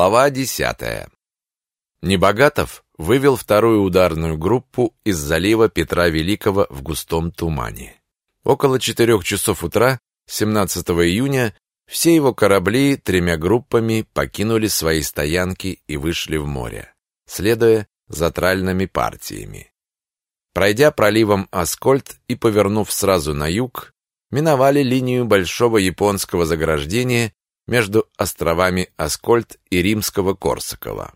Глава десятая. Небогатов вывел вторую ударную группу из залива Петра Великого в густом тумане. Около четырех часов утра 17 июня все его корабли тремя группами покинули свои стоянки и вышли в море, следуя за тральными партиями. Пройдя проливом Аскольд и повернув сразу на юг, миновали линию большого японского заграждения между островами Аскольд и римского Корсакова.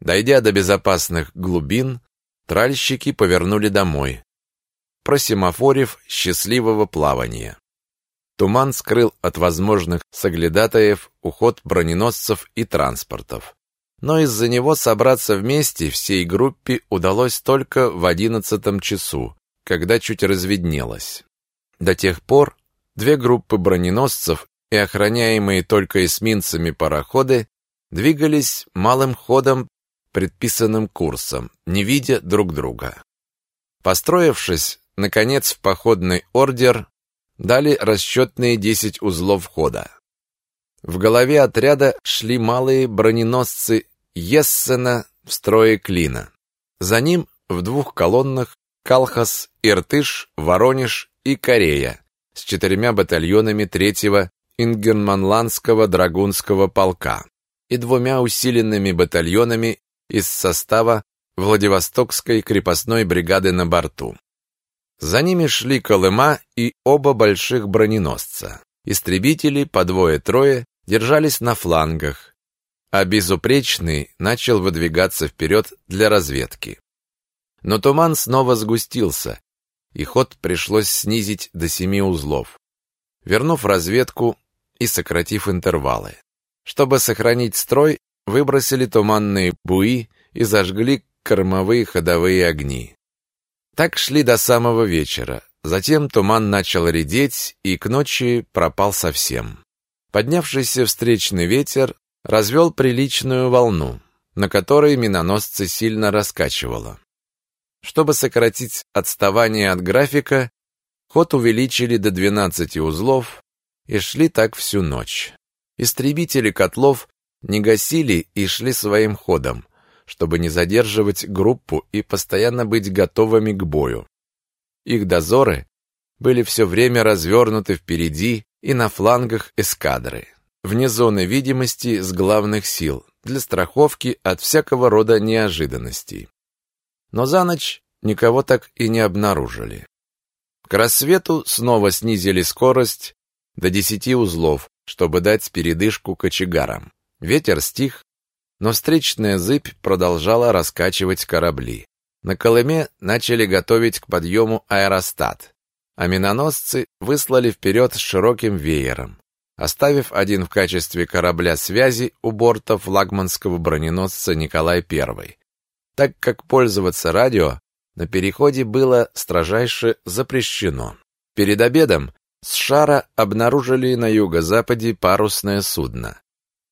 Дойдя до безопасных глубин, тральщики повернули домой, просимофорив счастливого плавания. Туман скрыл от возможных соглядатаев уход броненосцев и транспортов. Но из-за него собраться вместе всей группе удалось только в одиннадцатом часу, когда чуть разведнелось. До тех пор две группы броненосцев и охраняемые только эсминцами пароходы двигались малым ходом предписанным курсом, не видя друг друга. Построившись, наконец, в походный ордер, дали расчетные 10 узлов хода. В голове отряда шли малые броненосцы Ессена в строе Клина. За ним в двух колоннах Калхас, Иртыш, Воронеж и Корея с четырьмя батальонами третьего Ингерманландского драгунского полка и двумя усиленными батальонами из состава Владивостокской крепостной бригады на борту. За ними шли Колыма и оба больших броненосца. Истребители по двое-трое держались на флангах, а безупречный начал выдвигаться вперед для разведки. Но туман снова сгустился, и ход пришлось снизить до семи узлов. Вернув разведку, и сократив интервалы. Чтобы сохранить строй, выбросили туманные буи и зажгли кормовые ходовые огни. Так шли до самого вечера. Затем туман начал редеть и к ночи пропал совсем. Поднявшийся встречный ветер развел приличную волну, на которой миноносцы сильно раскачивало. Чтобы сократить отставание от графика, ход увеличили до 12 узлов, и шли так всю ночь. Истребители котлов не гасили и шли своим ходом, чтобы не задерживать группу и постоянно быть готовыми к бою. Их дозоры были все время развернуты впереди и на флангах эскадры, вне зоны видимости с главных сил, для страховки от всякого рода неожиданностей. Но за ночь никого так и не обнаружили. К рассвету снова снизили скорость до десяти узлов, чтобы дать передышку кочегарам. Ветер стих, но встречная зыбь продолжала раскачивать корабли. На Колыме начали готовить к подъему аэростат, а миноносцы выслали вперед с широким веером, оставив один в качестве корабля связи у борта флагманского броненосца Николай I, так как пользоваться радио на переходе было строжайше запрещено. Перед обедом с шара обнаружили на юго-западе парусное судно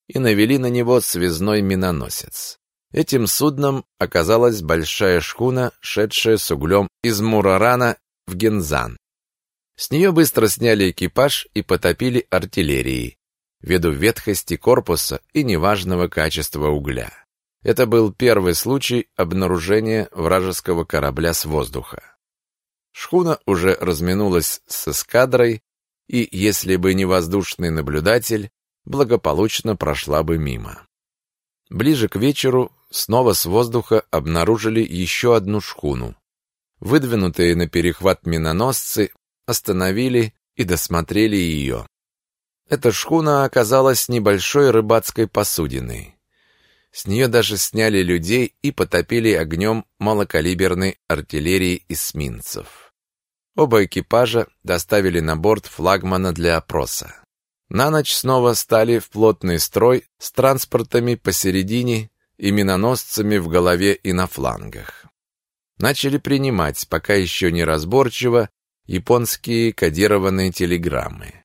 и навели на него связной миноносец. Этим судном оказалась большая шхуна, шедшая с углем из Мурарана в Гензан. С нее быстро сняли экипаж и потопили артиллерией, ввиду ветхости корпуса и неважного качества угля. Это был первый случай обнаружения вражеского корабля с воздуха. Шхуна уже разминулась с эскадрой и, если бы не воздушный наблюдатель, благополучно прошла бы мимо. Ближе к вечеру снова с воздуха обнаружили еще одну шхуну. Выдвинутые на перехват миноносцы остановили и досмотрели ее. Эта шхуна оказалась небольшой рыбацкой посудиной. С нее даже сняли людей и потопили огнем малокалиберной артиллерии эсминцев. Оба экипажа доставили на борт флагмана для опроса. На ночь снова стали в плотный строй с транспортами посередине и миноносцами в голове и на флангах. Начали принимать, пока еще не разборчиво, японские кодированные телеграммы.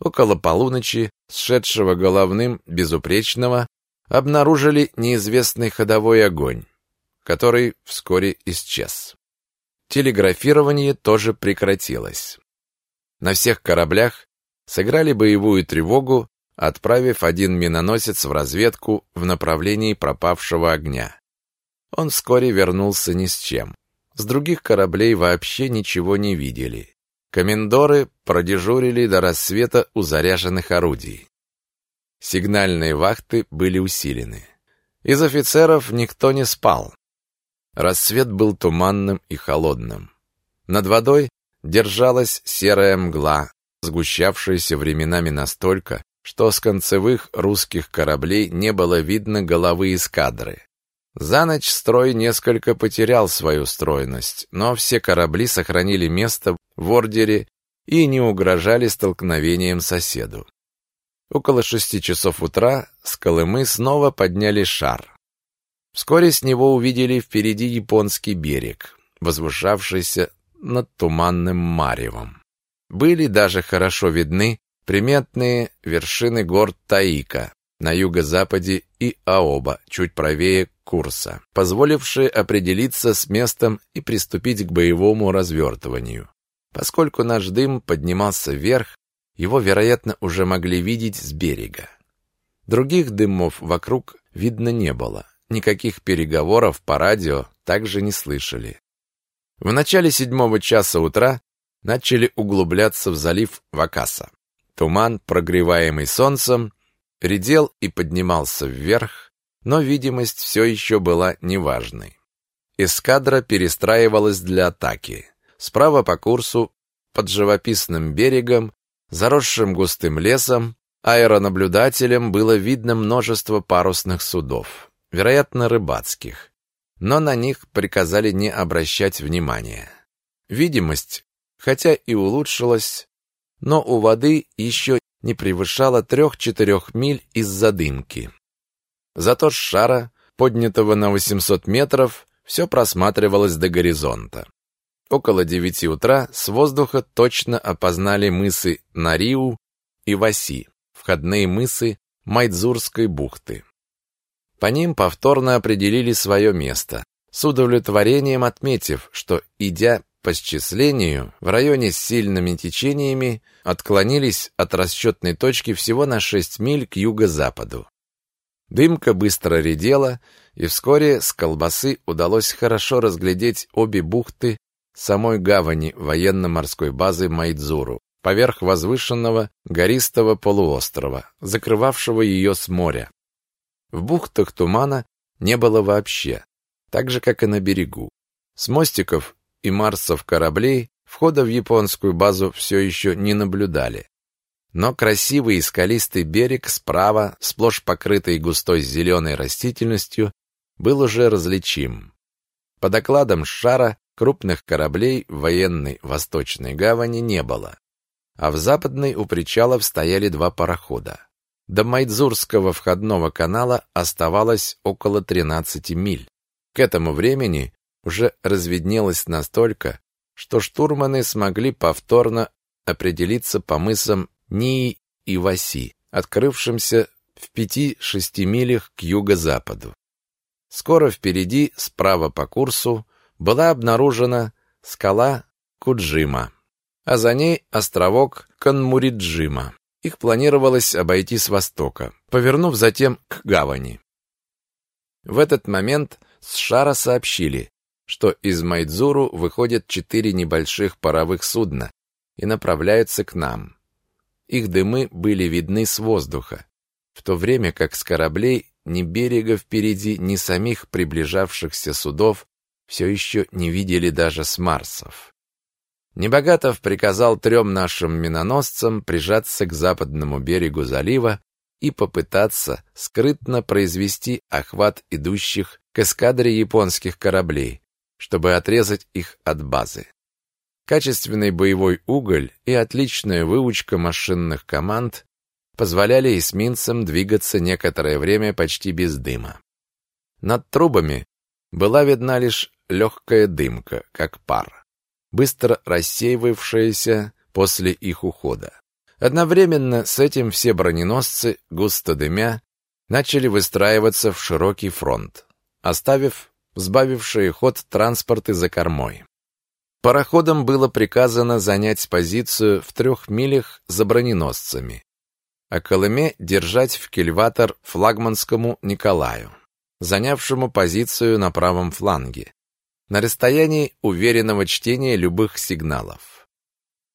Около полуночи, сшедшего головным безупречного, обнаружили неизвестный ходовой огонь, который вскоре исчез. Телеграфирование тоже прекратилось. На всех кораблях сыграли боевую тревогу, отправив один миноносец в разведку в направлении пропавшего огня. Он вскоре вернулся ни с чем. С других кораблей вообще ничего не видели. Комендоры продежурили до рассвета у заряженных орудий. Сигнальные вахты были усилены. Из офицеров никто не спал. Рассвет был туманным и холодным. Над водой держалась серая мгла, сгущавшаяся временами настолько, что с концевых русских кораблей не было видно головы эскадры. За ночь строй несколько потерял свою стройность, но все корабли сохранили место в ордере и не угрожали столкновением соседу. Около шести часов утра с Колымы снова подняли шар. Вскоре с него увидели впереди японский берег, возвышавшийся над туманным маревом. Были даже хорошо видны приметные вершины гор Таика на юго-западе и Аоба, чуть правее курса, позволившие определиться с местом и приступить к боевому развертыванию. Поскольку наш дым поднимался вверх, его, вероятно, уже могли видеть с берега. Других дымов вокруг видно не было. Никаких переговоров по радио также не слышали. В начале седьмого часа утра начали углубляться в залив Вакаса. Туман, прогреваемый солнцем, редел и поднимался вверх, но видимость все еще была неважной. Эскадра перестраивалась для атаки. Справа по курсу, под живописным берегом, заросшим густым лесом, аэронаблюдателем было видно множество парусных судов, вероятно, рыбацких, но на них приказали не обращать внимания. Видимость, хотя и улучшилась, но у воды еще не превышала трех-четырех миль из-за дымки. Зато с шара, поднятого на 800 метров, все просматривалось до горизонта. Около девяти утра с воздуха точно опознали мысы Нариу и Васи, входные мысы Майдзурской бухты. По ним повторно определили свое место, с удовлетворением отметив, что, идя по счислению, в районе с сильными течениями отклонились от расчетной точки всего на 6 миль к юго-западу. Дымка быстро редела, и вскоре с колбасы удалось хорошо разглядеть обе бухты самой гавани военно-морской базы Майдзуру, поверх возвышенного гористого полуострова, закрывавшего ее с моря. В бухтах тумана не было вообще, так же, как и на берегу. С мостиков и марсов кораблей входа в японскую базу все еще не наблюдали. Но красивый и скалистый берег справа, сплошь покрытый густой зеленой растительностью, был уже различим. По докладам Шара, крупных кораблей в военной Восточной гавани не было, а в западной у причалов стояли два парохода. До Майдзурского входного канала оставалось около 13 миль. К этому времени уже разведнелось настолько, что штурманы смогли повторно определиться по мысам Нии и Васи, открывшимся в пяти-шести милях к юго-западу. Скоро впереди, справа по курсу, была обнаружена скала Куджима, а за ней островок Канмуриджима. Их планировалось обойти с востока, повернув затем к гавани. В этот момент с шара сообщили, что из Майдзуру выходят четыре небольших паровых судна и направляются к нам. Их дымы были видны с воздуха, в то время как с кораблей ни берега впереди, ни самих приближавшихся судов все еще не видели даже с Марсов. Небогатов приказал трем нашим миноносцам прижаться к западному берегу залива и попытаться скрытно произвести охват идущих к эскадре японских кораблей, чтобы отрезать их от базы. Качественный боевой уголь и отличная выучка машинных команд позволяли эсминцам двигаться некоторое время почти без дыма. Над трубами была видна лишь легкая дымка, как пар, быстро рассеивавшаяся после их ухода. Одновременно с этим все броненосцы, густо дымя, начали выстраиваться в широкий фронт, оставив сбавившие ход транспорты за кормой. Пароходам было приказано занять позицию в трех милях за броненосцами. а Колыме держать в кильватор флагманскому Николаю, занявшему позицию на правом фланге, на расстоянии уверенного чтения любых сигналов.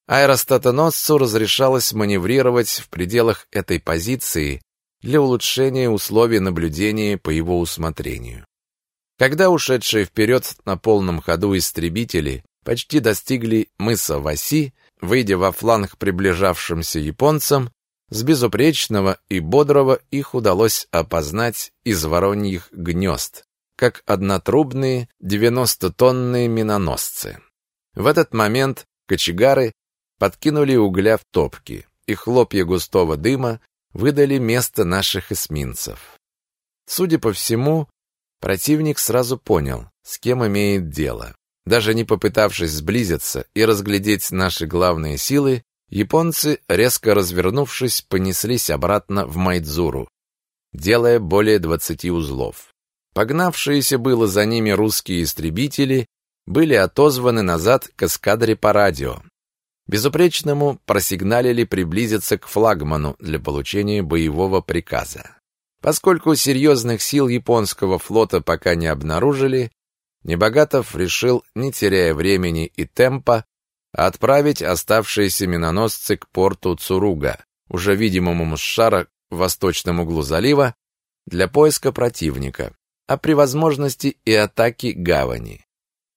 Аэростатоносцу разрешалось маневрировать в пределах этой позиции для улучшения условий наблюдения по его усмотрению. Когда ушедшие вперед на полном ходу истребители почти достигли мыса Васи, выйдя во фланг приближавшимся японцам, с безупречного и бодрого их удалось опознать из вороньих гнезд, как однотрубные 90-тонные миноносцы. В этот момент кочегары подкинули угля в топки, и хлопья густого дыма выдали место наших эсминцев. Судя по всему, противник сразу понял, с кем имеет дело. Даже не попытавшись сблизиться и разглядеть наши главные силы, японцы, резко развернувшись, понеслись обратно в Майдзуру, делая более 20 узлов. Погнавшиеся было за ними русские истребители были отозваны назад к эскадре по радио. Безупречному просигналили приблизиться к флагману для получения боевого приказа. Поскольку серьезных сил японского флота пока не обнаружили, Небогатов решил, не теряя времени и темпа, отправить оставшиеся миноносцы к порту Цуруга, уже видимому с шара в восточном углу залива, для поиска противника, а при возможности и атаки гавани.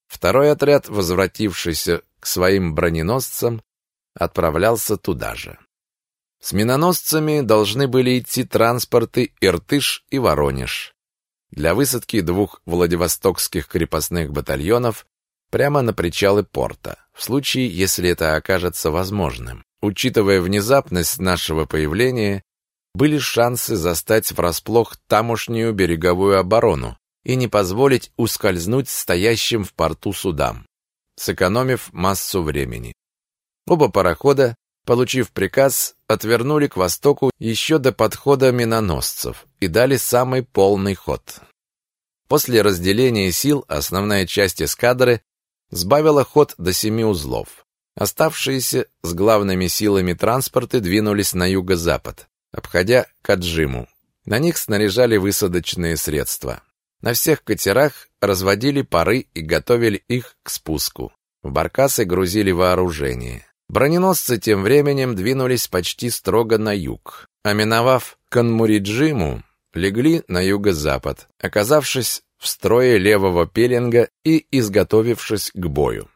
Второй отряд, возвратившийся к своим броненосцам, отправлялся туда же. С миноносцами должны были идти транспорты Иртыш и Воронеж для высадки двух владивостокских крепостных батальонов прямо на причалы порта, в случае, если это окажется возможным. Учитывая внезапность нашего появления, были шансы застать врасплох тамошнюю береговую оборону и не позволить ускользнуть стоящим в порту судам, сэкономив массу времени. Оба парохода, получив приказ, отвернули к востоку еще до подхода миноносцев и дали самый полный ход. После разделения сил основная часть эскадры сбавила ход до семи узлов. Оставшиеся с главными силами транспорты двинулись на юго-запад, обходя Каджиму. На них снаряжали высадочные средства. На всех катерах разводили пары и готовили их к спуску. В баркасы грузили вооружение. Броненосцы тем временем двинулись почти строго на юг, а Канмуриджиму, легли на юго-запад, оказавшись в строе левого пеленга и изготовившись к бою.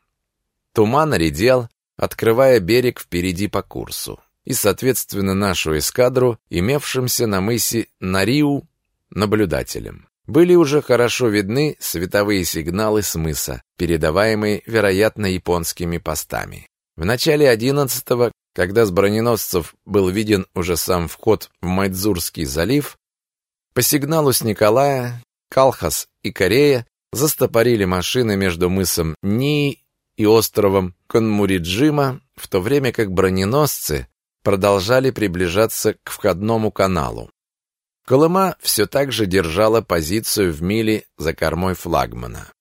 Туман редел, открывая берег впереди по курсу, и, соответственно, нашу эскадру, имевшимся на мысе Нариу, наблюдателем. Были уже хорошо видны световые сигналы с мыса, передаваемые, вероятно, японскими постами. В начале одиннадцатого, когда с броненосцев был виден уже сам вход в Майдзурский залив, по сигналу с Николая, Калхас и Корея застопорили машины между мысом Нии и островом Конмуриджима, в то время как броненосцы продолжали приближаться к входному каналу. Колыма все так же держала позицию в миле за кормой флагмана.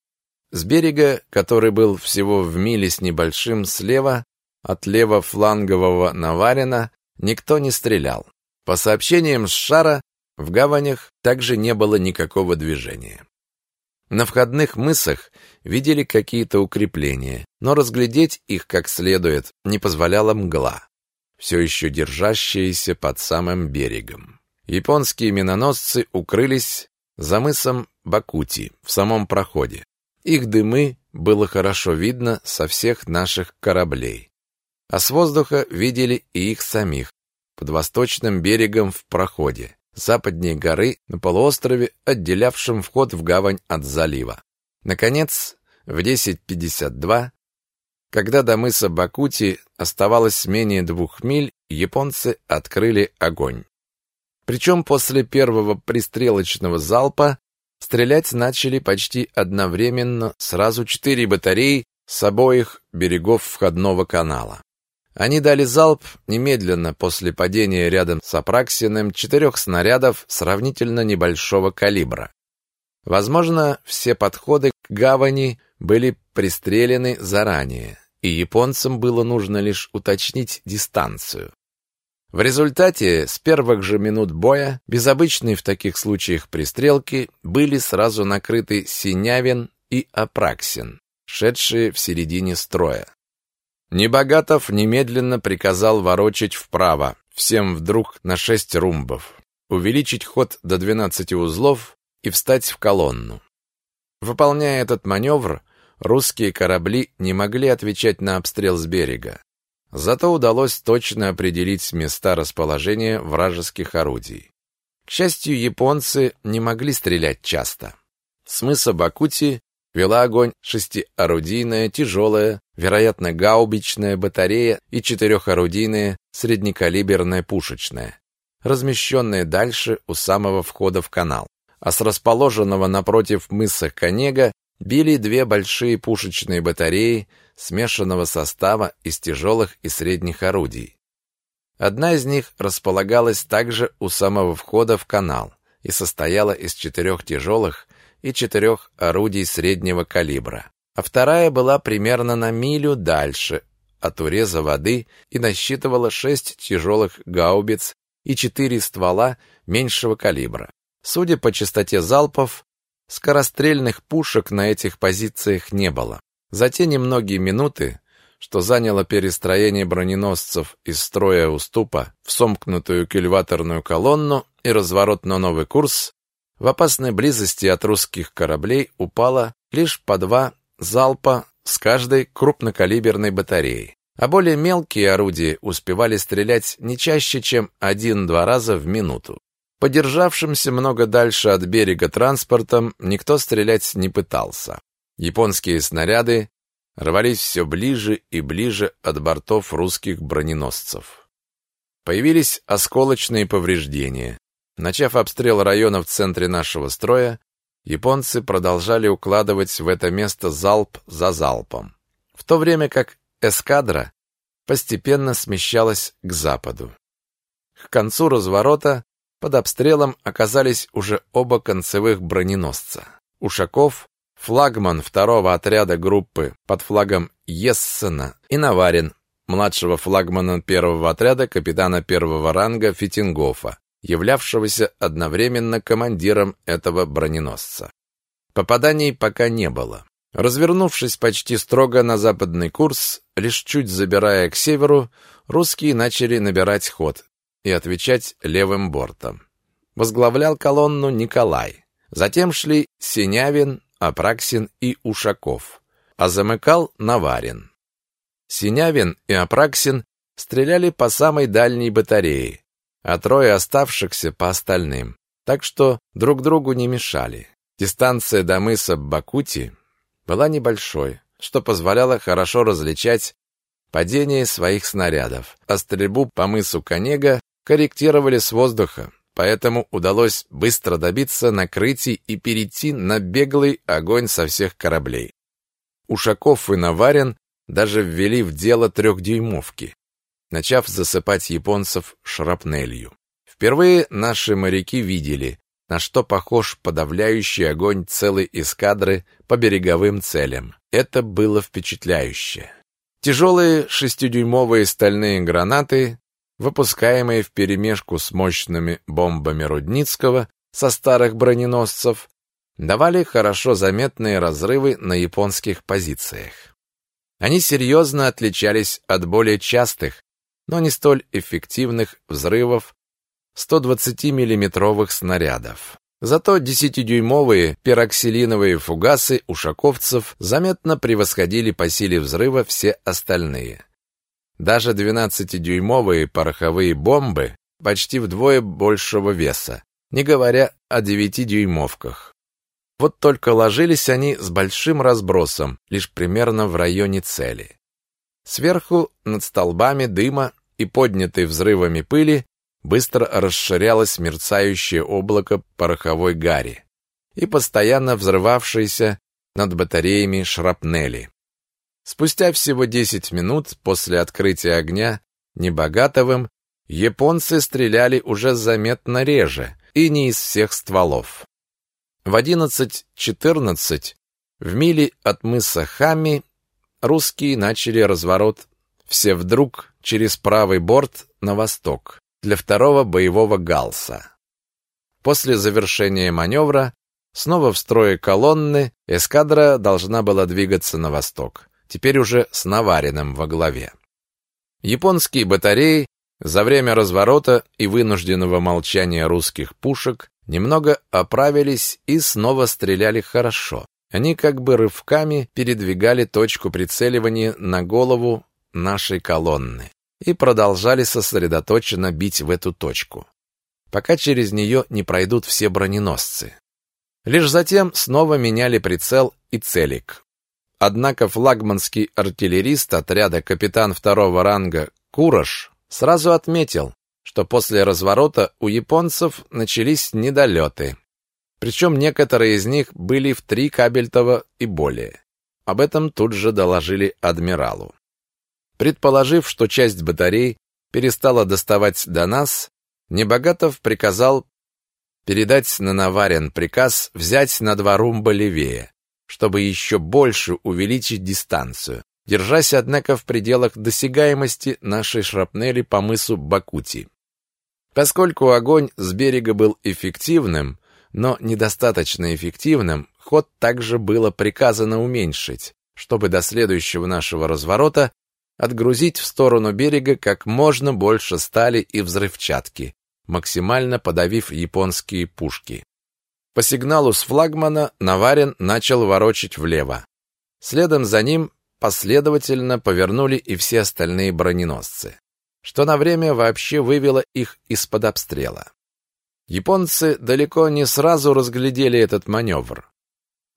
С берега, который был всего в миле с небольшим слева, от левофлангового Наварина, никто не стрелял. По сообщениям с шара, в гаванях также не было никакого движения. На входных мысах видели какие-то укрепления, но разглядеть их как следует не позволяла мгла, все еще держащаяся под самым берегом. Японские миноносцы укрылись за мысом Бакути в самом проходе. Их дымы было хорошо видно со всех наших кораблей. А с воздуха видели и их самих под восточным берегом в проходе, западнее горы на полуострове, отделявшем вход в гавань от залива. Наконец, в 10.52, когда до мыса Бакути оставалось менее двух миль, японцы открыли огонь. Причем после первого пристрелочного залпа стрелять начали почти одновременно сразу четыре батареи с обоих берегов входного канала. Они дали залп немедленно после падения рядом с Апраксиным четырех снарядов сравнительно небольшого калибра. Возможно, все подходы к гавани были пристрелены заранее, и японцам было нужно лишь уточнить дистанцию. В результате с первых же минут боя, без обычной в таких случаях пристрелки, были сразу накрыты Синявин и Апраксин, шедшие в середине строя. Небогатов немедленно приказал ворочать вправо, всем вдруг на шесть румбов, увеличить ход до 12 узлов и встать в колонну. Выполняя этот маневр, русские корабли не могли отвечать на обстрел с берега. Зато удалось точно определить места расположения вражеских орудий. К счастью, японцы не могли стрелять часто. С мыса Бакути вела огонь шестиорудийная, тяжелая, вероятно, гаубичная батарея и четырехорудийная среднекалиберная пушечная, размещенная дальше у самого входа в канал. А с расположенного напротив мыса Конега били две большие пушечные батареи смешанного состава из тяжелых и средних орудий. Одна из них располагалась также у самого входа в канал и состояла из четырех тяжелых и четырех орудий среднего калибра, а вторая была примерно на милю дальше от уреза воды и насчитывала шесть тяжелых гаубиц и четыре ствола меньшего калибра. Судя по частоте залпов, скорострельных пушек на этих позициях не было. За те немногие минуты, что заняло перестроение броненосцев из строя уступа в сомкнутую кильваторную колонну и разворот на новый курс, в опасной близости от русских кораблей упало лишь по два залпа с каждой крупнокалиберной батареи, а более мелкие орудия успевали стрелять не чаще, чем один-два раза в минуту. Подержавшимся много дальше от берега транспортом никто стрелять не пытался. Японские снаряды рвались все ближе и ближе от бортов русских броненосцев. Появились осколочные повреждения. Начав обстрел района в центре нашего строя, японцы продолжали укладывать в это место залп за залпом, в то время как эскадра постепенно смещалась к западу. К концу разворота под обстрелом оказались уже оба концевых броненосца. Ушаков, флагман второго отряда группы под флагом Ессена и Наварин, младшего флагмана первого отряда капитана первого ранга Фитингофа, являвшегося одновременно командиром этого броненосца. Попаданий пока не было. Развернувшись почти строго на западный курс, лишь чуть забирая к северу, русские начали набирать ход и отвечать левым бортом. Возглавлял колонну Николай. Затем шли Синявин, Апраксин и Ушаков, а замыкал Наварин. Синявин и Апраксин стреляли по самой дальней батарее, а трое оставшихся по остальным, так что друг другу не мешали. Дистанция до мыса Бакути была небольшой, что позволяло хорошо различать падение своих снарядов, а стрельбу по мысу Конега корректировали с воздуха, поэтому удалось быстро добиться накрытий и перейти на беглый огонь со всех кораблей. Ушаков и Наварин даже ввели в дело трехдюймовки, начав засыпать японцев шрапнелью. Впервые наши моряки видели, на что похож подавляющий огонь целой эскадры по береговым целям. Это было впечатляюще. Тяжелые шестидюймовые стальные гранаты, выпускаемые вперемешку с мощными бомбами Рудницкого со старых броненосцев, давали хорошо заметные разрывы на японских позициях. Они серьезно отличались от более частых, но не столь эффективных взрывов 120-миллиметровых снарядов. Зато 10-дюймовые пероксилиновые фугасы ушаковцев заметно превосходили по силе взрыва все остальные. Даже 12-дюймовые пороховые бомбы почти вдвое большего веса, не говоря о 9-дюймовках. Вот только ложились они с большим разбросом, лишь примерно в районе цели. Сверху, над столбами дыма, и поднятой взрывами пыли быстро расширялось мерцающее облако пороховой гари и постоянно взрывавшиеся над батареями шрапнели. Спустя всего 10 минут после открытия огня Небогатовым японцы стреляли уже заметно реже и не из всех стволов. В 11.14 в миле от мыса Хами русские начали разворот все вдруг через правый борт на восток для второго боевого галса. После завершения маневра снова в строе колонны эскадра должна была двигаться на восток, теперь уже с Навариным во главе. Японские батареи за время разворота и вынужденного молчания русских пушек немного оправились и снова стреляли хорошо. Они как бы рывками передвигали точку прицеливания на голову нашей колонны и продолжали сосредоточенно бить в эту точку, пока через нее не пройдут все броненосцы. Лишь затем снова меняли прицел и целик. Однако флагманский артиллерист отряда капитан второго ранга Кураш сразу отметил, что после разворота у японцев начались недолеты. Причем некоторые из них были в три кабельтова и более. Об этом тут же доложили адмиралу. Предположив, что часть батарей перестала доставать до нас, Небогатов приказал передать на Наварин приказ взять на два румба левее, чтобы еще больше увеличить дистанцию, держась, однако, в пределах досягаемости нашей шрапнели по мысу Бакути. Поскольку огонь с берега был эффективным, но недостаточно эффективным, ход также было приказано уменьшить, чтобы до следующего нашего разворота отгрузить в сторону берега как можно больше стали и взрывчатки, максимально подавив японские пушки. По сигналу с флагмана Наварин начал ворочить влево. Следом за ним последовательно повернули и все остальные броненосцы, что на время вообще вывело их из-под обстрела. Японцы далеко не сразу разглядели этот маневр.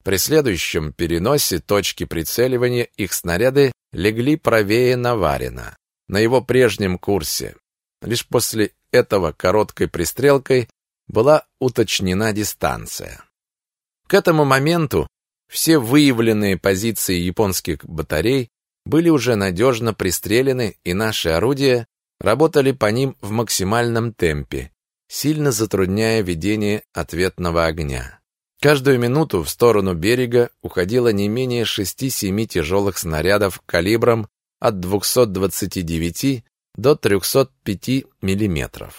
При следующем переносе точки прицеливания их снаряды легли правее Наварина, на его прежнем курсе. Лишь после этого короткой пристрелкой была уточнена дистанция. К этому моменту все выявленные позиции японских батарей были уже надежно пристрелены, и наши орудия работали по ним в максимальном темпе, сильно затрудняя ведение ответного огня. Каждую минуту в сторону берега уходило не менее 6-7 тяжелых снарядов калибром от 229 до 305 мм.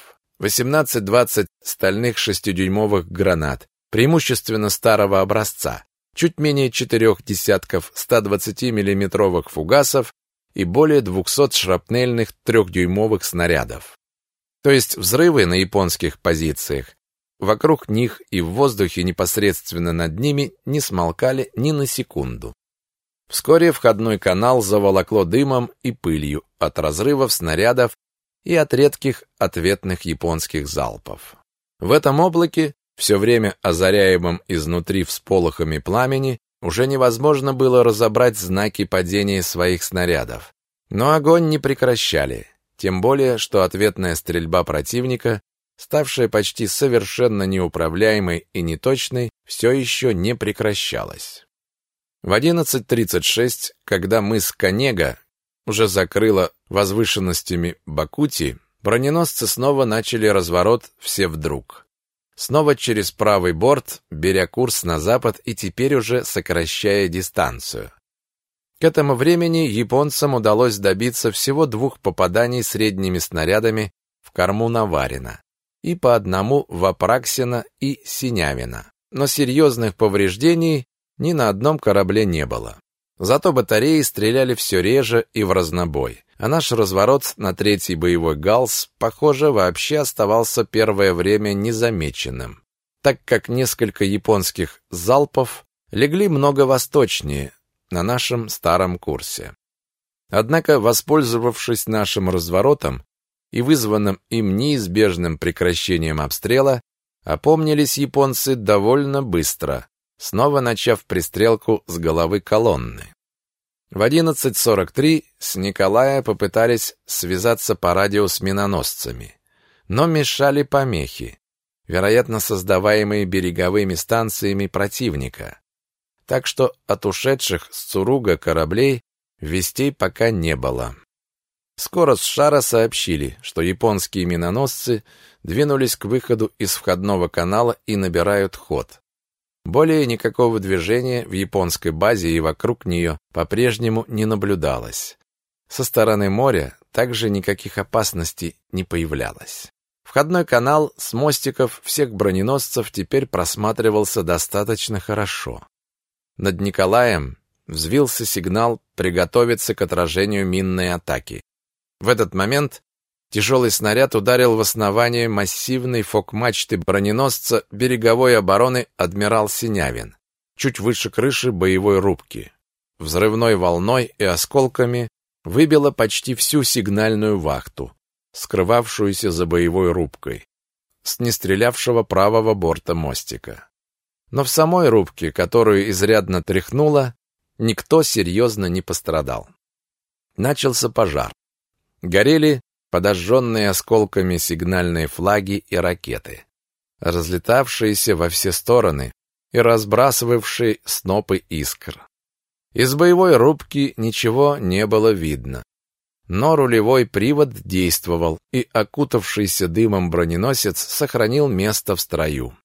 18-20 стальных шестидюймовых гранат, преимущественно старого образца, чуть менее четырех десятков 120-миллиметровых фугасов и более 200 шрапнельных трехдюймовых снарядов. То есть взрывы на японских позициях вокруг них и в воздухе непосредственно над ними не смолкали ни на секунду. Вскоре входной канал заволокло дымом и пылью от разрывов снарядов и от редких ответных японских залпов. В этом облаке все время озаряемом изнутри всполохами пламени, уже невозможно было разобрать знаки падения своих снарядов. Но огонь не прекращали, тем более, что ответная стрельба противника, ставшая почти совершенно неуправляемой и неточной, все еще не прекращалась. В 11.36, когда мыс Конега уже закрыла возвышенностями Бакути, броненосцы снова начали разворот все вдруг. Снова через правый борт, беря курс на запад и теперь уже сокращая дистанцию. К этому времени японцам удалось добиться всего двух попаданий средними снарядами в корму Наварина и по одному в Апраксина и Синявина. Но серьезных повреждений ни на одном корабле не было. Зато батареи стреляли все реже и в разнобой а наш разворот на третий боевой галс, похоже, вообще оставался первое время незамеченным, так как несколько японских залпов легли много восточнее на нашем старом курсе. Однако, воспользовавшись нашим разворотом и вызванным им неизбежным прекращением обстрела, опомнились японцы довольно быстро, снова начав пристрелку с головы колонны. В 11.43 с Николая попытались связаться по радио с миноносцами, но мешали помехи, вероятно, создаваемые береговыми станциями противника. Так что от ушедших с Цуруга кораблей вестей пока не было. Скоро с шара сообщили, что японские миноносцы двинулись к выходу из входного канала и набирают ход. Более никакого движения в японской базе и вокруг нее по-прежнему не наблюдалось. Со стороны моря также никаких опасностей не появлялось. Входной канал с мостиков всех броненосцев теперь просматривался достаточно хорошо. Над Николаем взвился сигнал приготовиться к отражению минной атаки. В этот момент тяжелый снаряд ударил в основание массивной фок-мачты броненосца береговой обороны «Адмирал Синявин», чуть выше крыши боевой рубки. Взрывной волной и осколками выбило почти всю сигнальную вахту, скрывавшуюся за боевой рубкой, с нестрелявшего правого борта мостика. Но в самой рубке, которую изрядно тряхнуло, никто серьезно не пострадал. Начался пожар. Горели подожженные осколками сигнальные флаги и ракеты, разлетавшиеся во все стороны и разбрасывавшие снопы искр. Из боевой рубки ничего не было видно. Но рулевой привод действовал, и окутавшийся дымом броненосец сохранил место в строю.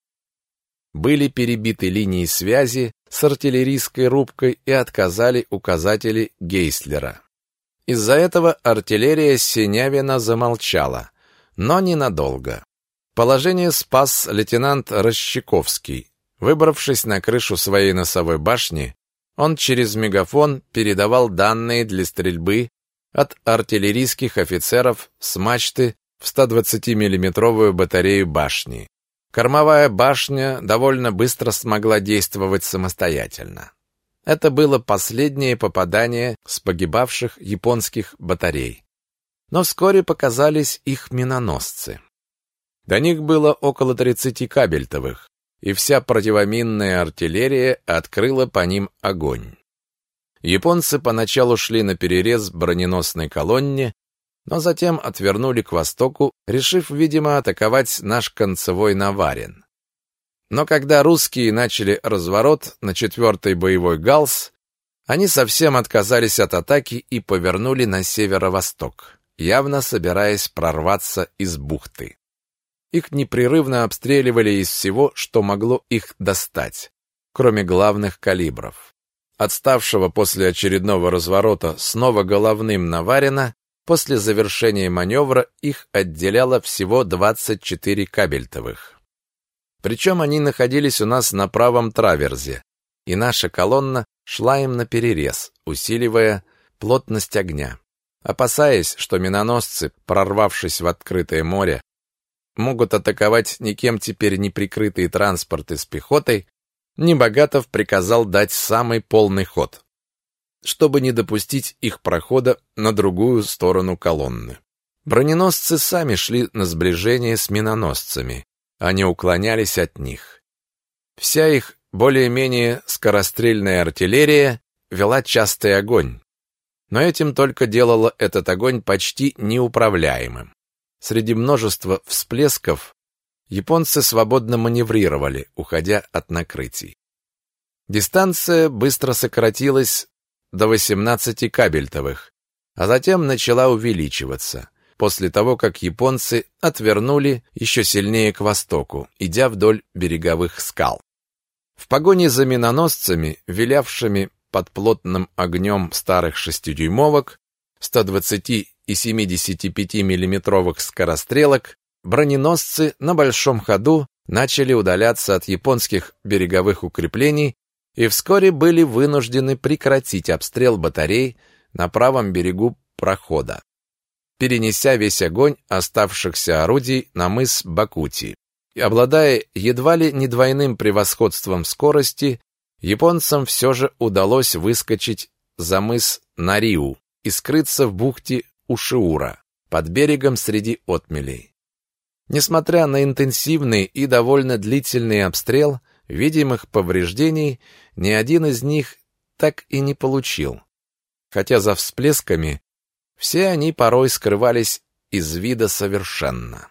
Были перебиты линии связи с артиллерийской рубкой и отказали указатели Гейслера. Из-за этого артиллерия Синявина замолчала, но ненадолго. Положение спас лейтенант Рощаковский. Выбравшись на крышу своей носовой башни, он через мегафон передавал данные для стрельбы от артиллерийских офицеров с мачты в 120 миллиметровую батарею башни. Кормовая башня довольно быстро смогла действовать самостоятельно. Это было последнее попадание с погибавших японских батарей. Но вскоре показались их миноносцы. До них было около 30 кабельтовых, и вся противоминная артиллерия открыла по ним огонь. Японцы поначалу шли на перерез броненосной колонне, но затем отвернули к востоку, решив, видимо, атаковать наш концевой Наварин. Но когда русские начали разворот на четвертый боевой галс, они совсем отказались от атаки и повернули на северо-восток, явно собираясь прорваться из бухты. Их непрерывно обстреливали из всего, что могло их достать, кроме главных калибров. Отставшего после очередного разворота снова головным Наварина, после завершения маневра их отделяло всего 24 кабельтовых. Причем они находились у нас на правом траверзе, и наша колонна шла им на перерез, усиливая плотность огня. Опасаясь, что миноносцы, прорвавшись в открытое море, могут атаковать никем теперь не прикрытые транспорты с пехотой, Небогатов приказал дать самый полный ход, чтобы не допустить их прохода на другую сторону колонны. Броненосцы сами шли на сближение с миноносцами, они уклонялись от них. Вся их более-менее скорострельная артиллерия вела частый огонь, но этим только делала этот огонь почти неуправляемым. Среди множества всплесков японцы свободно маневрировали, уходя от накрытий. Дистанция быстро сократилась до 18 кабельтовых, а затем начала увеличиваться, после того, как японцы отвернули еще сильнее к востоку, идя вдоль береговых скал. В погоне за миноносцами, вилявшими под плотным огнем старых шестидюймовок, 120 и 75-миллиметровых скорострелок, броненосцы на большом ходу начали удаляться от японских береговых укреплений и вскоре были вынуждены прекратить обстрел батарей на правом берегу прохода, перенеся весь огонь оставшихся орудий на мыс Бакути. И обладая едва ли не двойным превосходством скорости, японцам все же удалось выскочить за мыс Нариу и скрыться в бухте Ушиура, под берегом среди отмелей. Несмотря на интенсивный и довольно длительный обстрел, видимых повреждений ни один из них так и не получил. Хотя за всплесками все они порой скрывались из вида совершенно.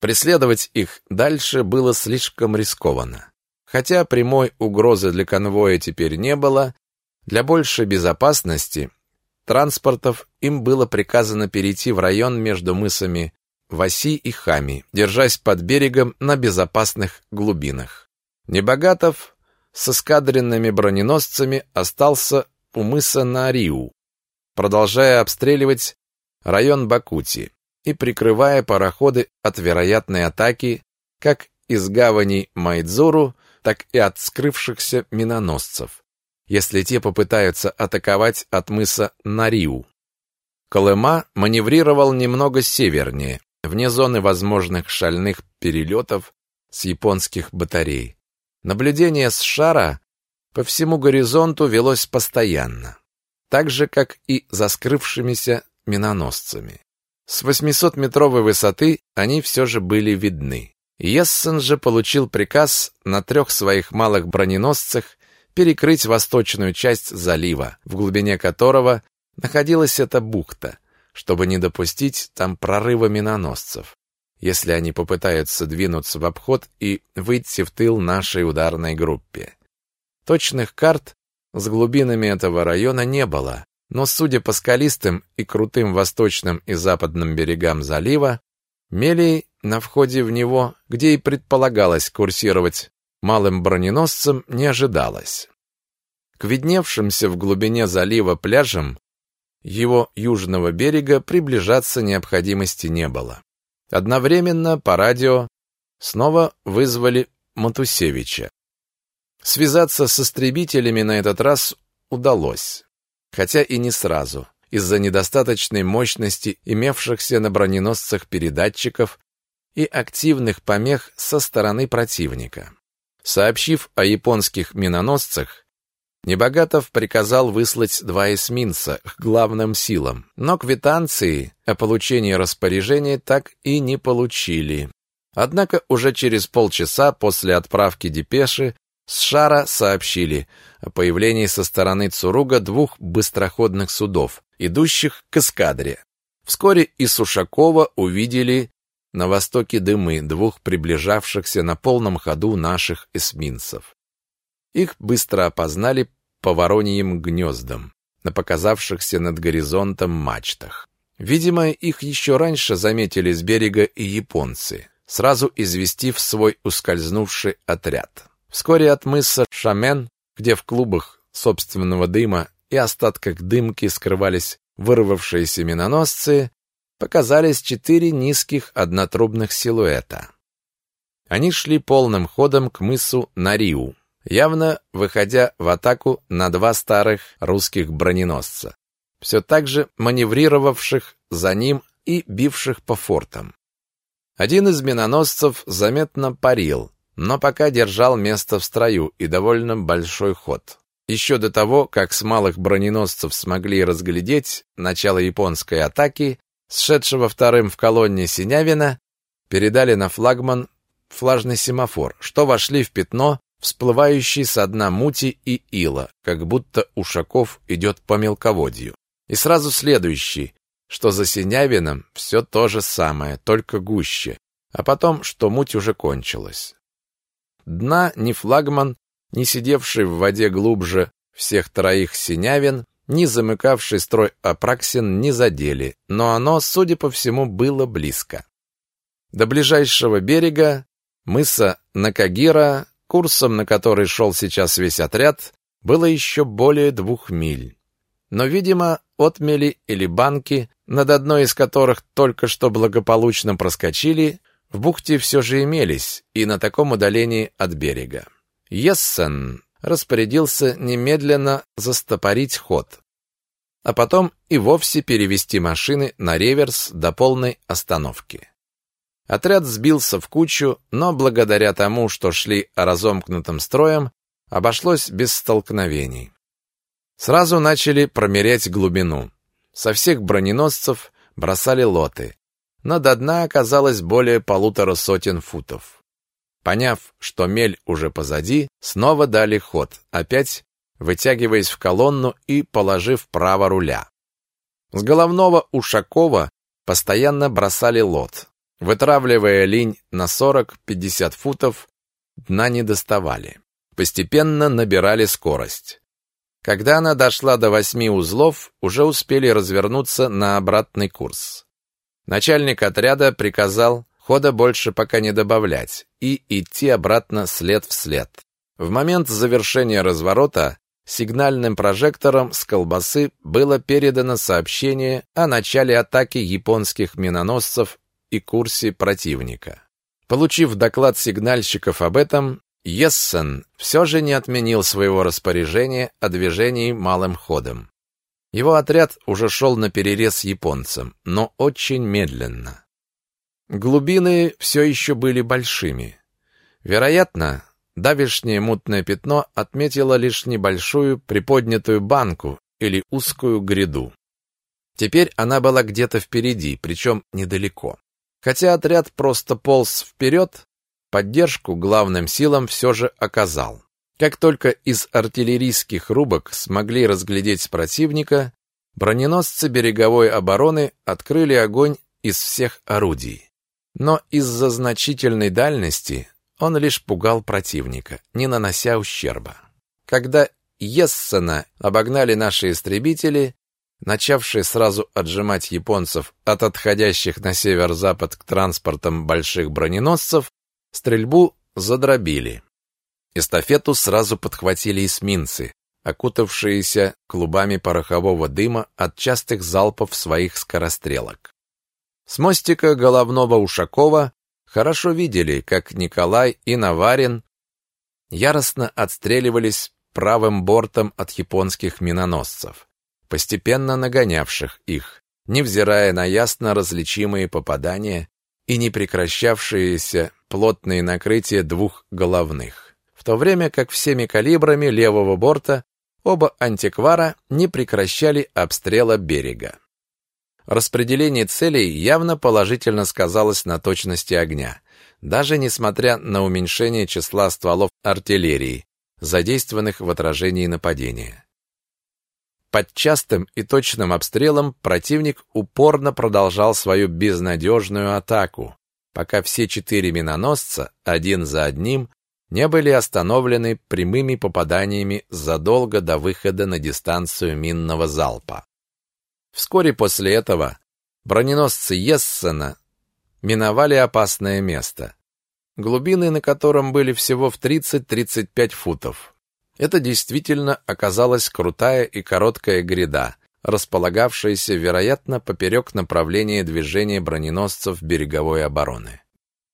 Преследовать их дальше было слишком рискованно. Хотя прямой угрозы для конвоя теперь не было, для большей безопасности транспортов им было приказано перейти в район между мысами Васи и Хами, держась под берегом на безопасных глубинах. Небогатов с эскадренными броненосцами остался у мыса Нариу, продолжая обстреливать район Бакути, и прикрывая пароходы от вероятной атаки как из гавани Майдзуру, так и от скрывшихся миноносцев, если те попытаются атаковать от мыса Нариу. Колыма маневрировал немного севернее, вне зоны возможных шальных перелетов с японских батарей. Наблюдение с шара по всему горизонту велось постоянно, так же, как и за скрывшимися миноносцами. С 800-метровой высоты они все же были видны. Ессен же получил приказ на трех своих малых броненосцах перекрыть восточную часть залива, в глубине которого находилась эта бухта, чтобы не допустить там прорыва миноносцев, если они попытаются двинуться в обход и выйти в тыл нашей ударной группе. Точных карт с глубинами этого района не было, но, судя по скалистым и крутым восточным и западным берегам залива, мели на входе в него, где и предполагалось курсировать малым броненосцем, не ожидалось. К видневшимся в глубине залива пляжам его южного берега приближаться необходимости не было. Одновременно по радио снова вызвали Матусевича. Связаться с истребителями на этот раз удалось хотя и не сразу, из-за недостаточной мощности имевшихся на броненосцах передатчиков и активных помех со стороны противника. Сообщив о японских миноносцах, Небогатов приказал выслать два эсминца к главным силам, но квитанции о получении распоряжения так и не получили. Однако уже через полчаса после отправки депеши с шара сообщили о появлении со стороны Цуруга двух быстроходных судов, идущих к эскадре. Вскоре и Сушакова увидели на востоке дымы двух приближавшихся на полном ходу наших эсминцев. Их быстро опознали по вороньим гнездам, на показавшихся над горизонтом мачтах. Видимо, их еще раньше заметили с берега и японцы, сразу известив свой ускользнувший отряд. Вскоре от мыса Шамен, где в клубах собственного дыма и остатках дымки скрывались вырвавшиеся миноносцы, показались четыре низких однотрубных силуэта. Они шли полным ходом к мысу Нариу, явно выходя в атаку на два старых русских броненосца, все так же маневрировавших за ним и бивших по фортам. Один из миноносцев заметно парил, но пока держал место в строю и довольно большой ход. Еще до того, как с малых броненосцев смогли разглядеть начало японской атаки, сшедшего вторым в колонне Синявина, передали на флагман флажный семафор, что вошли в пятно, всплывающий со дна мути и ила, как будто Ушаков идет по мелководью. И сразу следующий, что за Синявином все то же самое, только гуще, а потом, что муть уже кончилась. Дна ни флагман, ни сидевший в воде глубже всех троих синявин, ни замыкавший строй Апраксин не задели, но оно, судя по всему, было близко. До ближайшего берега мыса Накагира, курсом на который шел сейчас весь отряд, было еще более двух миль. Но, видимо, отмели или банки, над одной из которых только что благополучно проскочили, в бухте все же имелись, и на таком удалении от берега. Ессен распорядился немедленно застопорить ход, а потом и вовсе перевести машины на реверс до полной остановки. Отряд сбился в кучу, но благодаря тому, что шли разомкнутым строем, обошлось без столкновений. Сразу начали промерять глубину. Со всех броненосцев бросали лоты но до дна оказалось более полутора сотен футов. Поняв, что мель уже позади, снова дали ход, опять вытягиваясь в колонну и положив право руля. С головного Ушакова постоянно бросали лот. Вытравливая линь на 40-50 футов, дна не доставали. Постепенно набирали скорость. Когда она дошла до восьми узлов, уже успели развернуться на обратный курс. Начальник отряда приказал хода больше пока не добавлять и идти обратно след в след. В момент завершения разворота сигнальным прожектором с колбасы было передано сообщение о начале атаки японских миноносцев и курсе противника. Получив доклад сигнальщиков об этом, Ессен все же не отменил своего распоряжения о движении малым ходом. Его отряд уже шел на перерез японцам, но очень медленно. Глубины все еще были большими. Вероятно, давешнее мутное пятно отметило лишь небольшую приподнятую банку или узкую гряду. Теперь она была где-то впереди, причем недалеко. Хотя отряд просто полз вперед, поддержку главным силам все же оказал. Как только из артиллерийских рубок смогли разглядеть противника, броненосцы береговой обороны открыли огонь из всех орудий. Но из-за значительной дальности он лишь пугал противника, не нанося ущерба. Когда Ессена обогнали наши истребители, начавшие сразу отжимать японцев от отходящих на север-запад к транспортам больших броненосцев, стрельбу задробили. Эстафету сразу подхватили эсминцы, окутавшиеся клубами порохового дыма от частых залпов своих скорострелок. С мостика головного Ушакова хорошо видели, как Николай и Наварин яростно отстреливались правым бортом от японских миноносцев постепенно нагонявших их, невзирая на ясно различимые попадания и не прекращавшиеся плотные накрытия двух головных. В то время как всеми калибрами левого борта оба антиквара не прекращали обстрела берега. Распределение целей явно положительно сказалось на точности огня, даже несмотря на уменьшение числа стволов артиллерии, задействованных в отражении нападения. Под частым и точным обстрелом противник упорно продолжал свою безнадежную атаку, пока все четыре миноносца один за одним не были остановлены прямыми попаданиями задолго до выхода на дистанцию минного залпа. Вскоре после этого броненосцы Ессена миновали опасное место, глубины на котором были всего в 30-35 футов. Это действительно оказалась крутая и короткая гряда, располагавшаяся, вероятно, поперек направления движения броненосцев береговой обороны.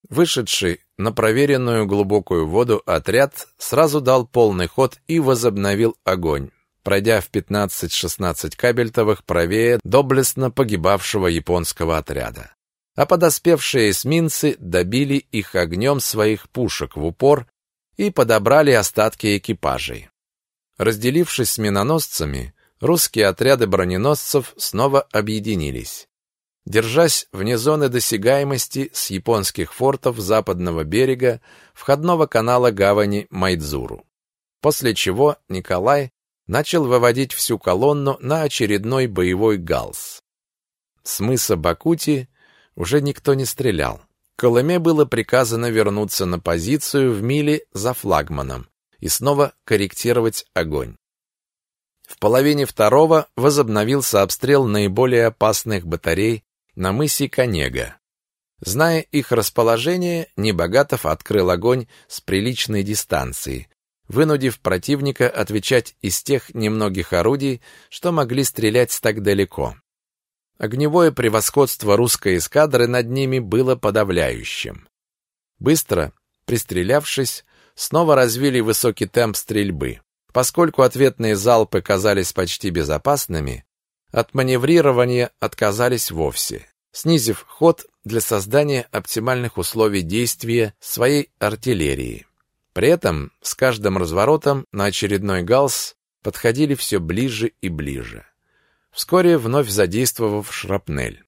Вышедший на проверенную глубокую воду отряд сразу дал полный ход и возобновил огонь, пройдя в 15-16 кабельтовых правее доблестно погибавшего японского отряда. А подоспевшие эсминцы добили их огнем своих пушек в упор и подобрали остатки экипажей. Разделившись с миноносцами, русские отряды броненосцев снова объединились. Держась вне зоны досягаемости с японских фортов западного берега входного канала гавани Майдзуру. После чего Николай начал выводить всю колонну на очередной боевой галс. С мыса Бакути уже никто не стрелял. Колыме было приказано вернуться на позицию в миле за флагманом и снова корректировать огонь. В половине второго возобновился обстрел наиболее опасных батарей на мысе Конега. Зная их расположение, Небогатов открыл огонь с приличной дистанции, вынудив противника отвечать из тех немногих орудий, что могли стрелять так далеко. Огневое превосходство русской эскадры над ними было подавляющим. Быстро, пристрелявшись, снова развили высокий темп стрельбы. Поскольку ответные залпы казались почти безопасными, от маневрирования отказались вовсе, снизив ход для создания оптимальных условий действия своей артиллерии. При этом с каждым разворотом на очередной галс подходили все ближе и ближе вскоре вновь задействовав шрапнель.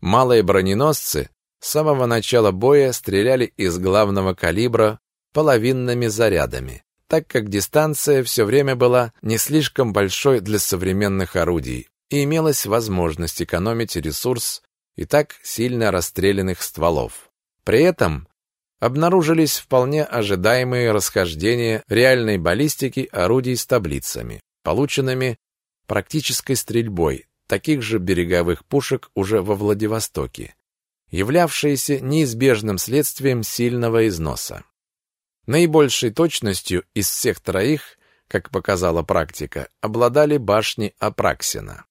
Малые броненосцы с самого начала боя стреляли из главного калибра половинными зарядами, так как дистанция все время была не слишком большой для современных орудий и имелась возможность экономить ресурс и так сильно расстрелянных стволов. При этом обнаружились вполне ожидаемые расхождения реальной баллистики орудий с таблицами, полученными практической стрельбой таких же береговых пушек уже во Владивостоке, являвшиеся неизбежным следствием сильного износа. Наибольшей точностью из всех троих как показала практика, обладали башни Апраксина.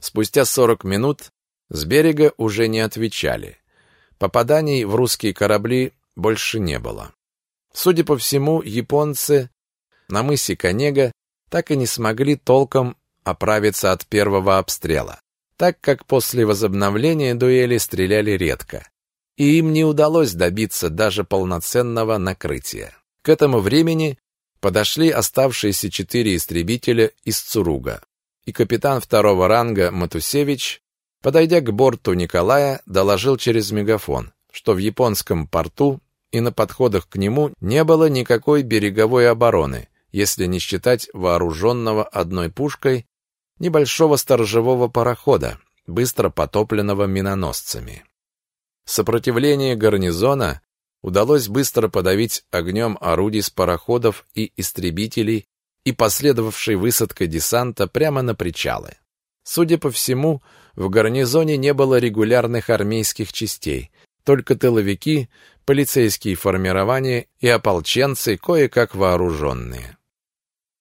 Спустя 40 минут с берега уже не отвечали. Попаданий в русские корабли больше не было. Судя по всему, японцы на мысе Конега так и не смогли толком оправиться от первого обстрела, так как после возобновления дуэли стреляли редко, и им не удалось добиться даже полноценного накрытия. К этому времени подошли оставшиеся четыре истребителя из Цуруга, и капитан второго ранга Матусевич, подойдя к борту Николая, доложил через мегафон, что в японском порту и на подходах к нему не было никакой береговой обороны, если не считать вооруженного одной пушкой небольшого сторожевого парохода, быстро потопленного миноносцами. Сопротивление гарнизона удалось быстро подавить огнем орудий с пароходов и истребителей и последовавшей высадкой десанта прямо на причалы. Судя по всему, в гарнизоне не было регулярных армейских частей, только тыловики, полицейские формирования и ополченцы, кое-как вооруженные.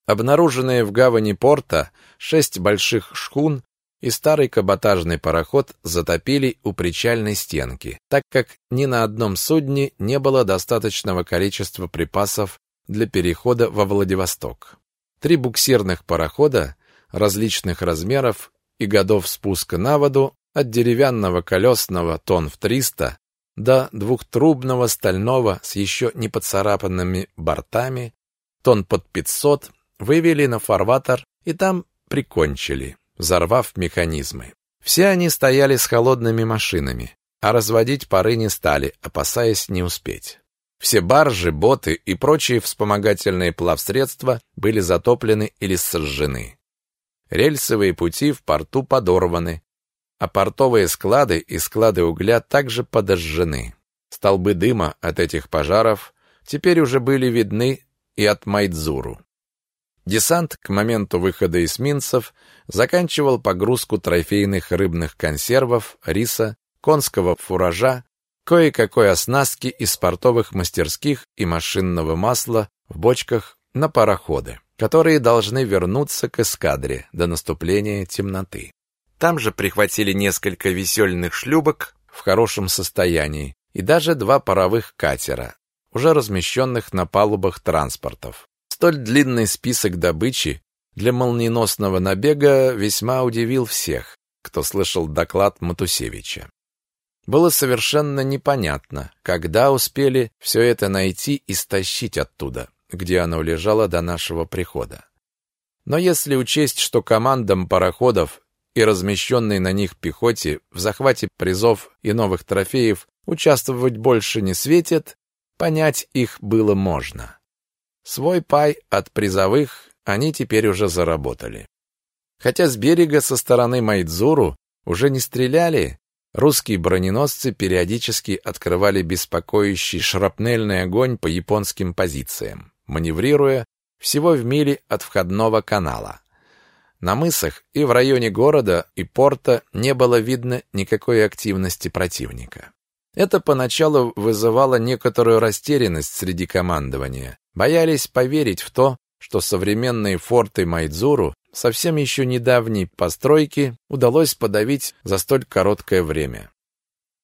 Обнаруженные в гавани порта шесть больших шхун и старый каботажный пароход затопили у причальной стенки, так как ни на одном судне не было достаточного количества припасов для перехода во Владивосток. Три буксирных парохода различных размеров и годов спуска на воду от деревянного колесного тонн в 300 до двухтрубного стального с еще не поцарапанными бортами тонн под 500 вывели на фарватер и там прикончили, взорвав механизмы. Все они стояли с холодными машинами, а разводить пары не стали, опасаясь не успеть. Все баржи, боты и прочие вспомогательные плавсредства были затоплены или сожжены. Рельсовые пути в порту подорваны, а портовые склады и склады угля также подожжены. Столбы дыма от этих пожаров теперь уже были видны и от Майдзуру. Десант к моменту выхода эсминцев заканчивал погрузку трофейных рыбных консервов, риса, конского фуража, кое-какой оснастки из портовых мастерских и машинного масла в бочках на пароходы, которые должны вернуться к эскадре до наступления темноты. Там же прихватили несколько весельных шлюпок в хорошем состоянии и даже два паровых катера, уже размещенных на палубах транспортов. Столь длинный список добычи для молниеносного набега весьма удивил всех, кто слышал доклад Матусевича. Было совершенно непонятно, когда успели все это найти и стащить оттуда, где оно лежало до нашего прихода. Но если учесть, что командам пароходов и размещенной на них пехоте в захвате призов и новых трофеев участвовать больше не светит, понять их было можно. Свой пай от призовых они теперь уже заработали. Хотя с берега со стороны Майдзуру уже не стреляли, русские броненосцы периодически открывали беспокоящий шрапнельный огонь по японским позициям, маневрируя всего в миле от входного канала. На мысах и в районе города и порта не было видно никакой активности противника. Это поначалу вызывало некоторую растерянность среди командования. Боялись поверить в то, что современные форты Майдзуру совсем еще недавней постройки удалось подавить за столь короткое время.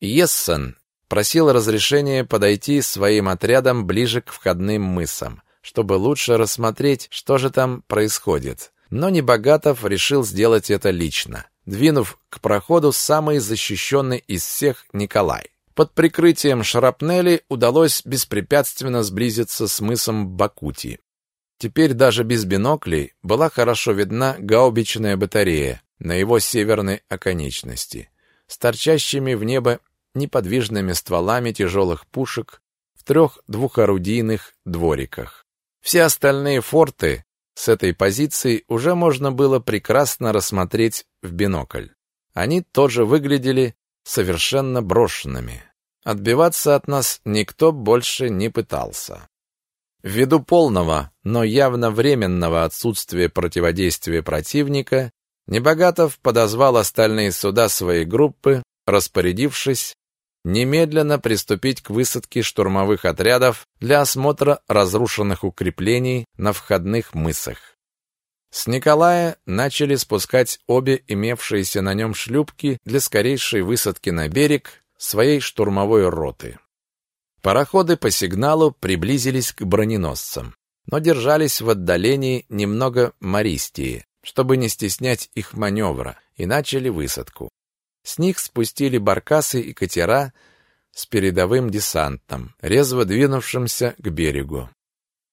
Ессен просил разрешения подойти своим отрядом ближе к входным мысам, чтобы лучше рассмотреть, что же там происходит. Но Небогатов решил сделать это лично, двинув к проходу самый защищенный из всех Николай. Под прикрытием шрапнели удалось беспрепятственно сблизиться с мысом Бакути. Теперь даже без биноклей была хорошо видна гаубичная батарея на его северной оконечности, с торчащими в небо неподвижными стволами тяжелых пушек в трех двухорудийных двориках. Все остальные форты с этой позиции уже можно было прекрасно рассмотреть в бинокль. Они тоже выглядели совершенно брошенными. Отбиваться от нас никто больше не пытался. Ввиду полного, но явно временного отсутствия противодействия противника, Небогатов подозвал остальные суда своей группы, распорядившись немедленно приступить к высадке штурмовых отрядов для осмотра разрушенных укреплений на входных мысах. С Николая начали спускать обе имевшиеся на нем шлюпки для скорейшей высадки на берег своей штурмовой роты. Пароходы по сигналу приблизились к броненосцам, но держались в отдалении немного мористее, чтобы не стеснять их маневра, и начали высадку. С них спустили баркасы и катера с передовым десантом, резво двинувшимся к берегу.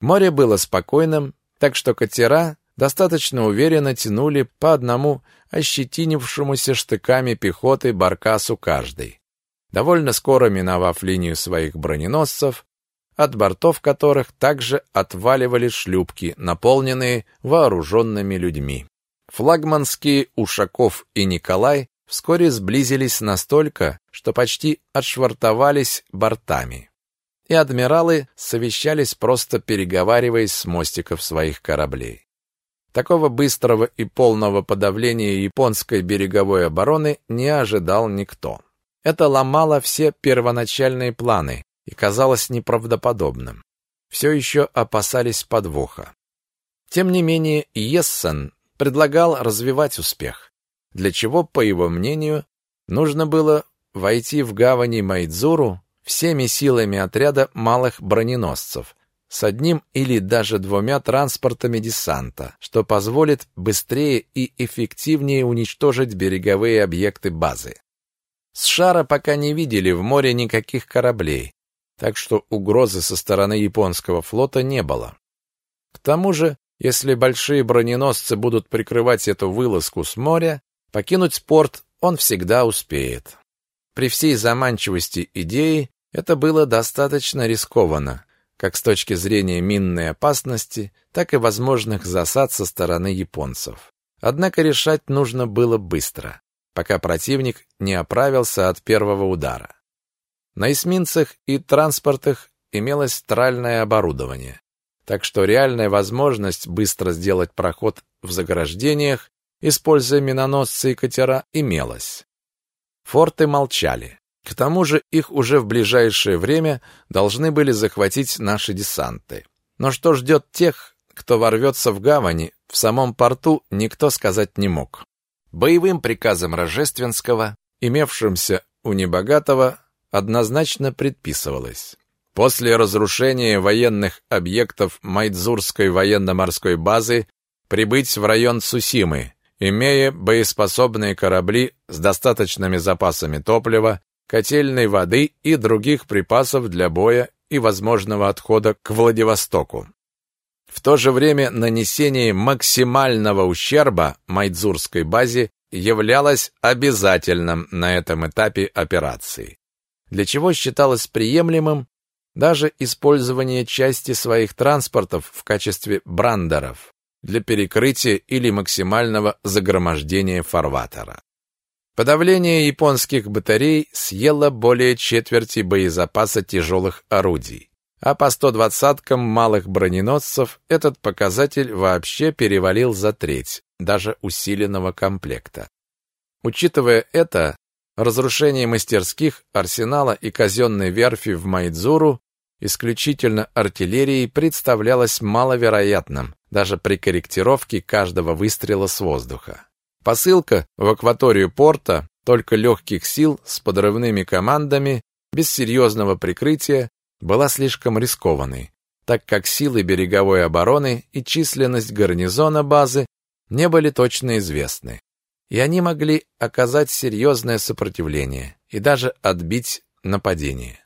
Море было спокойным, так что катера достаточно уверенно тянули по одному ощетинившемуся штыками пехоты баркасу каждый. Довольно скоро миновав линию своих броненосцев, от бортов которых также отваливали шлюпки, наполненные вооруженными людьми. Флагманские Ушаков и Николай вскоре сблизились настолько, что почти отшвартовались бортами. И адмиралы совещались, просто переговариваясь с мостиков своих кораблей. Такого быстрого и полного подавления японской береговой обороны не ожидал никто. Это ломало все первоначальные планы и казалось неправдоподобным. Все еще опасались подвоха. Тем не менее, Ессен предлагал развивать успех, для чего, по его мнению, нужно было войти в гавани Майдзуру всеми силами отряда малых броненосцев с одним или даже двумя транспортами десанта, что позволит быстрее и эффективнее уничтожить береговые объекты базы. С шара пока не видели в море никаких кораблей, так что угрозы со стороны японского флота не было. К тому же если большие броненосцы будут прикрывать эту вылазку с моря, покинуть порт он всегда успеет. При всей заманчивости идеи это было достаточно рискованно, как с точки зрения минной опасности, так и возможных засад со стороны японцев. Однако решать нужно было быстро, пока противник не оправился от первого удара. На эсминцах и транспортах имелось тральное оборудование так что реальная возможность быстро сделать проход в заграждениях, используя миноносцы и катера, имелась. Форты молчали. К тому же их уже в ближайшее время должны были захватить наши десанты. Но что ждет тех, кто ворвется в гавани, в самом порту никто сказать не мог. Боевым приказом Рожественского, имевшимся у Небогатого, однозначно предписывалось После разрушения военных объектов Майдзурской военно-морской базы прибыть в район Сусимы, имея боеспособные корабли с достаточными запасами топлива, котельной воды и других припасов для боя и возможного отхода к Владивостоку. В то же время нанесение максимального ущерба Майдзурской базе являлось обязательным на этом этапе операции, для чего считалось приемлемым даже использование части своих транспортов в качестве брандеров для перекрытия или максимального загромождения фарватера. Подавление японских батарей съело более четверти боезапаса тяжелых орудий, а по 120-кам малых броненосцев этот показатель вообще перевалил за треть, даже усиленного комплекта. Учитывая это, Разрушение мастерских, арсенала и казенной верфи в Майдзуру исключительно артиллерией представлялось маловероятным, даже при корректировке каждого выстрела с воздуха. Посылка в акваторию порта только легких сил с подрывными командами без серьезного прикрытия была слишком рискованной, так как силы береговой обороны и численность гарнизона базы не были точно известны и они могли оказать серьезное сопротивление и даже отбить нападение.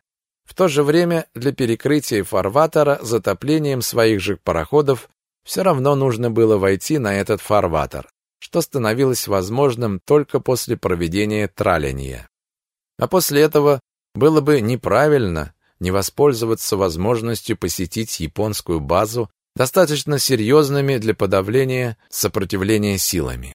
В то же время для перекрытия фарватера затоплением своих же пароходов все равно нужно было войти на этот фарватер, что становилось возможным только после проведения траления. А после этого было бы неправильно не воспользоваться возможностью посетить японскую базу достаточно серьезными для подавления сопротивления силами.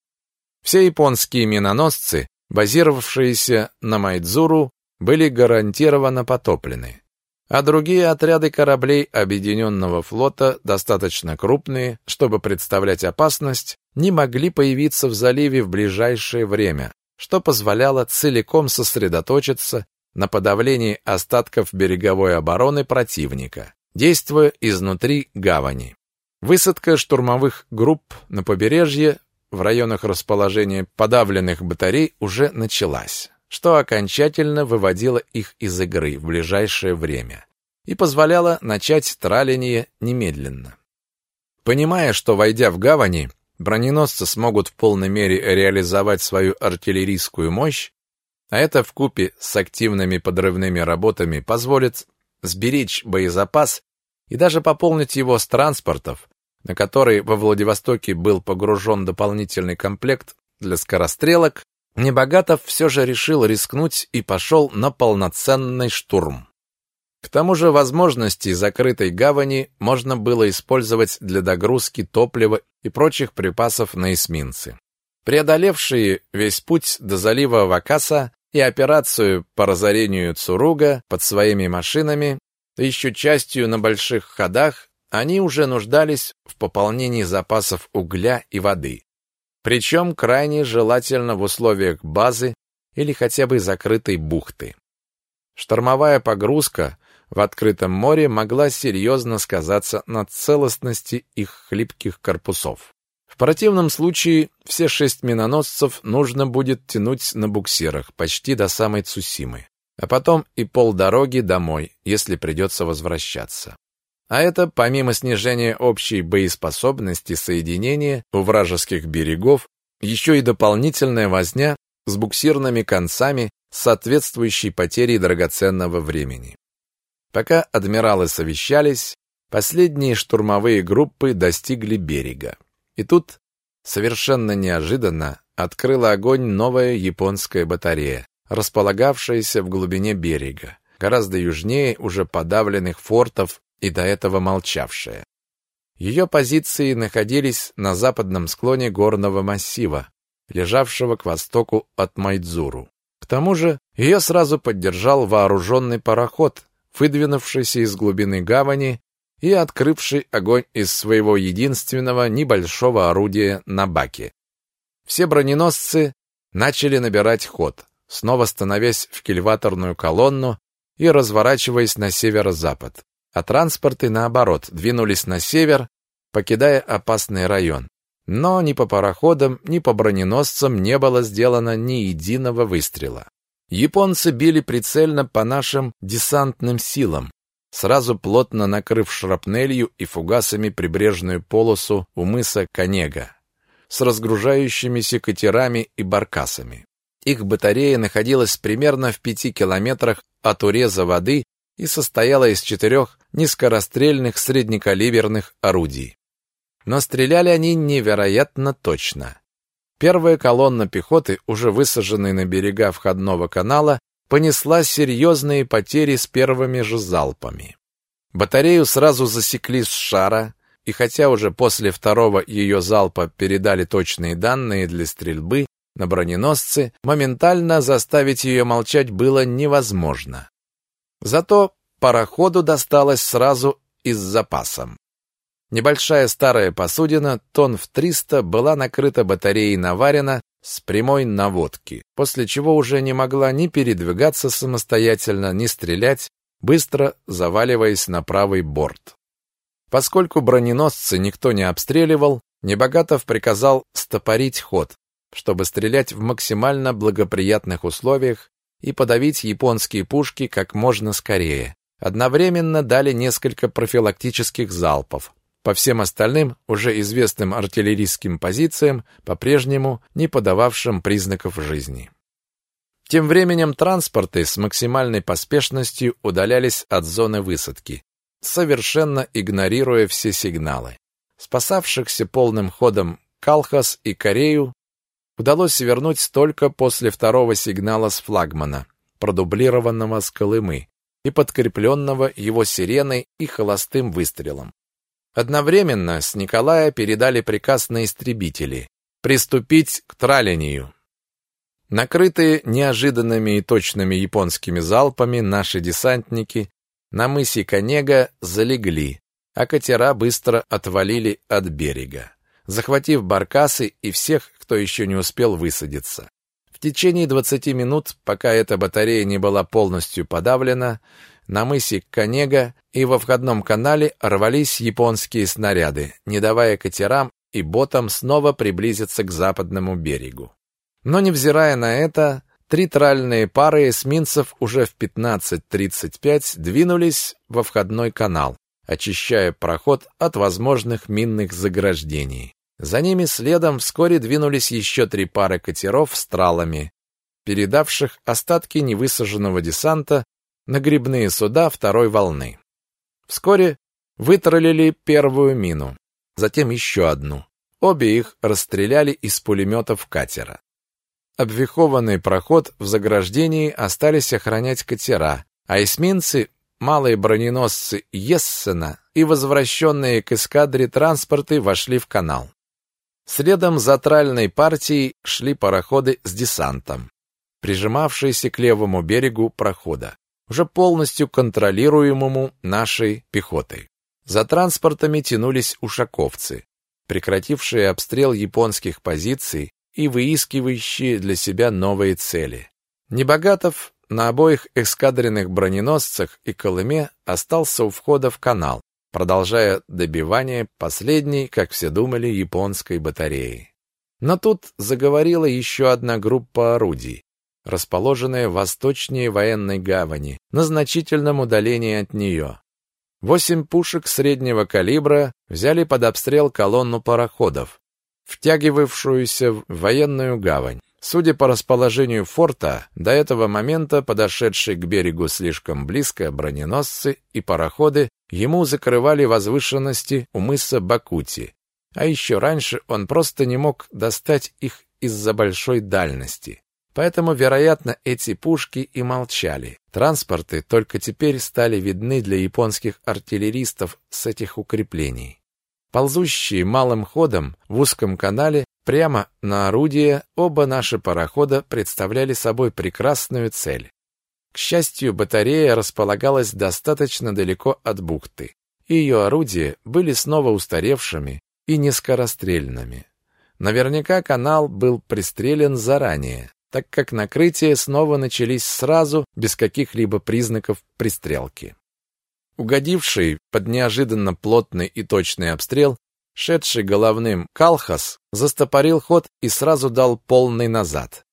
Все японские миноносцы, базировавшиеся на Майдзуру, были гарантированно потоплены. А другие отряды кораблей Объединенного флота, достаточно крупные, чтобы представлять опасность, не могли появиться в заливе в ближайшее время, что позволяло целиком сосредоточиться на подавление остатков береговой обороны противника, действуя изнутри гавани. Высадка штурмовых групп на побережье в районах расположения подавленных батарей уже началась, что окончательно выводило их из игры в ближайшее время и позволяло начать траление немедленно. Понимая, что, войдя в гавани, броненосцы смогут в полной мере реализовать свою артиллерийскую мощь, а это вкупе с активными подрывными работами позволит сберечь боезапас и даже пополнить его с транспортов, на который во Владивостоке был погружен дополнительный комплект для скорострелок, Небогатов все же решил рискнуть и пошел на полноценный штурм. К тому же возможности закрытой гавани можно было использовать для догрузки топлива и прочих припасов на эсминцы. Преодолевшие весь путь до залива Вакаса и операцию по разорению Цуруга под своими машинами, еще частью на больших ходах, они уже нуждались в пополнении запасов угля и воды. Причем крайне желательно в условиях базы или хотя бы закрытой бухты. Штормовая погрузка в открытом море могла серьезно сказаться на целостности их хлипких корпусов. Противном случае все шесть миноносцев нужно будет тянуть на буксирах почти до самой Цусимы, а потом и полдороги домой, если придется возвращаться. А это, помимо снижения общей боеспособности соединения у вражеских берегов, еще и дополнительная возня с буксирными концами соответствующей потерей драгоценного времени. Пока адмиралы совещались, последние штурмовые группы достигли берега. И тут, совершенно неожиданно, открыла огонь новая японская батарея, располагавшаяся в глубине берега, гораздо южнее уже подавленных фортов и до этого молчавшая. Ее позиции находились на западном склоне горного массива, лежавшего к востоку от Майдзуру. К тому же ее сразу поддержал вооруженный пароход, выдвинувшийся из глубины гавани и открывший огонь из своего единственного небольшого орудия на баке. Все броненосцы начали набирать ход, снова становясь в кильваторную колонну и разворачиваясь на северо-запад. А транспорты, наоборот, двинулись на север, покидая опасный район. Но ни по пароходам, ни по броненосцам не было сделано ни единого выстрела. Японцы били прицельно по нашим десантным силам, сразу плотно накрыв шрапнелью и фугасами прибрежную полосу у мыса Конега с разгружающимися катерами и баркасами. Их батарея находилась примерно в пяти километрах от уреза воды и состояла из четырех низкорастрельных среднекалиберных орудий. Но стреляли они невероятно точно. Первая колонна пехоты, уже высаженной на берега входного канала, понесла серьезные потери с первыми же залпами. Батарею сразу засекли с шара, и хотя уже после второго ее залпа передали точные данные для стрельбы на броненосцы, моментально заставить ее молчать было невозможно. Зато пароходу досталось сразу и с запасом. Небольшая старая посудина, тонн в 300, была накрыта батареей наварена с прямой наводки, после чего уже не могла ни передвигаться самостоятельно, ни стрелять, быстро заваливаясь на правый борт. Поскольку броненосцы никто не обстреливал, Небогатов приказал стопорить ход, чтобы стрелять в максимально благоприятных условиях и подавить японские пушки как можно скорее. Одновременно дали несколько профилактических залпов, по всем остальным уже известным артиллерийским позициям, по-прежнему не подававшим признаков жизни. Тем временем транспорты с максимальной поспешностью удалялись от зоны высадки, совершенно игнорируя все сигналы. Спасавшихся полным ходом Калхас и Корею удалось вернуть только после второго сигнала с флагмана, продублированного с Колымы и подкрепленного его сиреной и холостым выстрелом. Одновременно с Николая передали приказ на истребители приступить к тралению. Накрытые неожиданными и точными японскими залпами наши десантники на мысе Конега залегли, а катера быстро отвалили от берега, захватив баркасы и всех, кто еще не успел высадиться. В течение 20 минут, пока эта батарея не была полностью подавлена, на мысе Канега и во входном канале рвались японские снаряды, не давая катерам и ботам снова приблизиться к западному берегу. Но невзирая на это, три тральные пары эсминцев уже в 15.35 двинулись во входной канал, очищая проход от возможных минных заграждений. За ними следом вскоре двинулись еще три пары катеров с тралами, передавших остатки невысаженного десанта на грибные суда второй волны. Вскоре вытролили первую мину, затем еще одну. Обе их расстреляли из пулеметов катера. Обвихованный проход в заграждении остались охранять катера, а эсминцы, малые броненосцы Ессена и возвращенные к эскадре транспорты вошли в канал. Следом за тральной партией шли пароходы с десантом, прижимавшиеся к левому берегу прохода, уже полностью контролируемому нашей пехотой. За транспортами тянулись ушаковцы, прекратившие обстрел японских позиций и выискивающие для себя новые цели. Небогатов на обоих эскадренных броненосцах и Колыме остался у входа в канал, продолжая добивание последней, как все думали, японской батареи. Но тут заговорила еще одна группа орудий, расположенная восточнее военной гавани, на значительном удалении от нее. Восемь пушек среднего калибра взяли под обстрел колонну пароходов, втягивавшуюся в военную гавань. Судя по расположению форта, до этого момента подошедшие к берегу слишком близко броненосцы и пароходы ему закрывали возвышенности у мыса Бакути, а еще раньше он просто не мог достать их из-за большой дальности. Поэтому, вероятно, эти пушки и молчали. Транспорты только теперь стали видны для японских артиллеристов с этих укреплений. Ползущие малым ходом в узком канале Прямо на орудие оба наши парохода представляли собой прекрасную цель. К счастью, батарея располагалась достаточно далеко от бухты. Ее орудия были снова устаревшими и нескорострельными. Наверняка канал был пристрелен заранее, так как накрытия снова начались сразу, без каких-либо признаков пристрелки. Угодивший под неожиданно плотный и точный обстрел, шедший головным Калхас застопорил ход и сразу дал полный назад,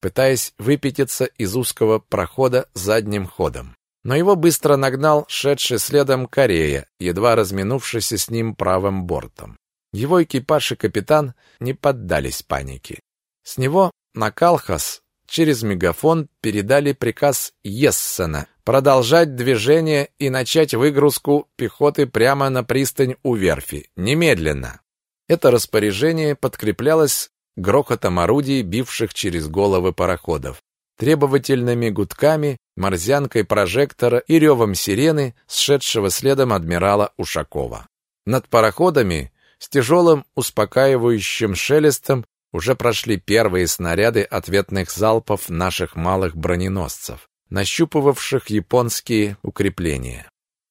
пытаясь выпятиться из узкого прохода задним ходом. Но его быстро нагнал шедший следом Корея, едва разминувшийся с ним правым бортом. Его экипаж и капитан не поддались панике. С него на Калхас через мегафон передали приказ Ессена продолжать движение и начать выгрузку пехоты прямо на пристань у верфи. Немедленно. Это распоряжение подкреплялось грохотом орудий, бивших через головы пароходов, требовательными гудками, морзянкой прожектора и ревом сирены, сшедшего следом адмирала Ушакова. Над пароходами с тяжелым успокаивающим шелестом уже прошли первые снаряды ответных залпов наших малых броненосцев, нащупывавших японские укрепления.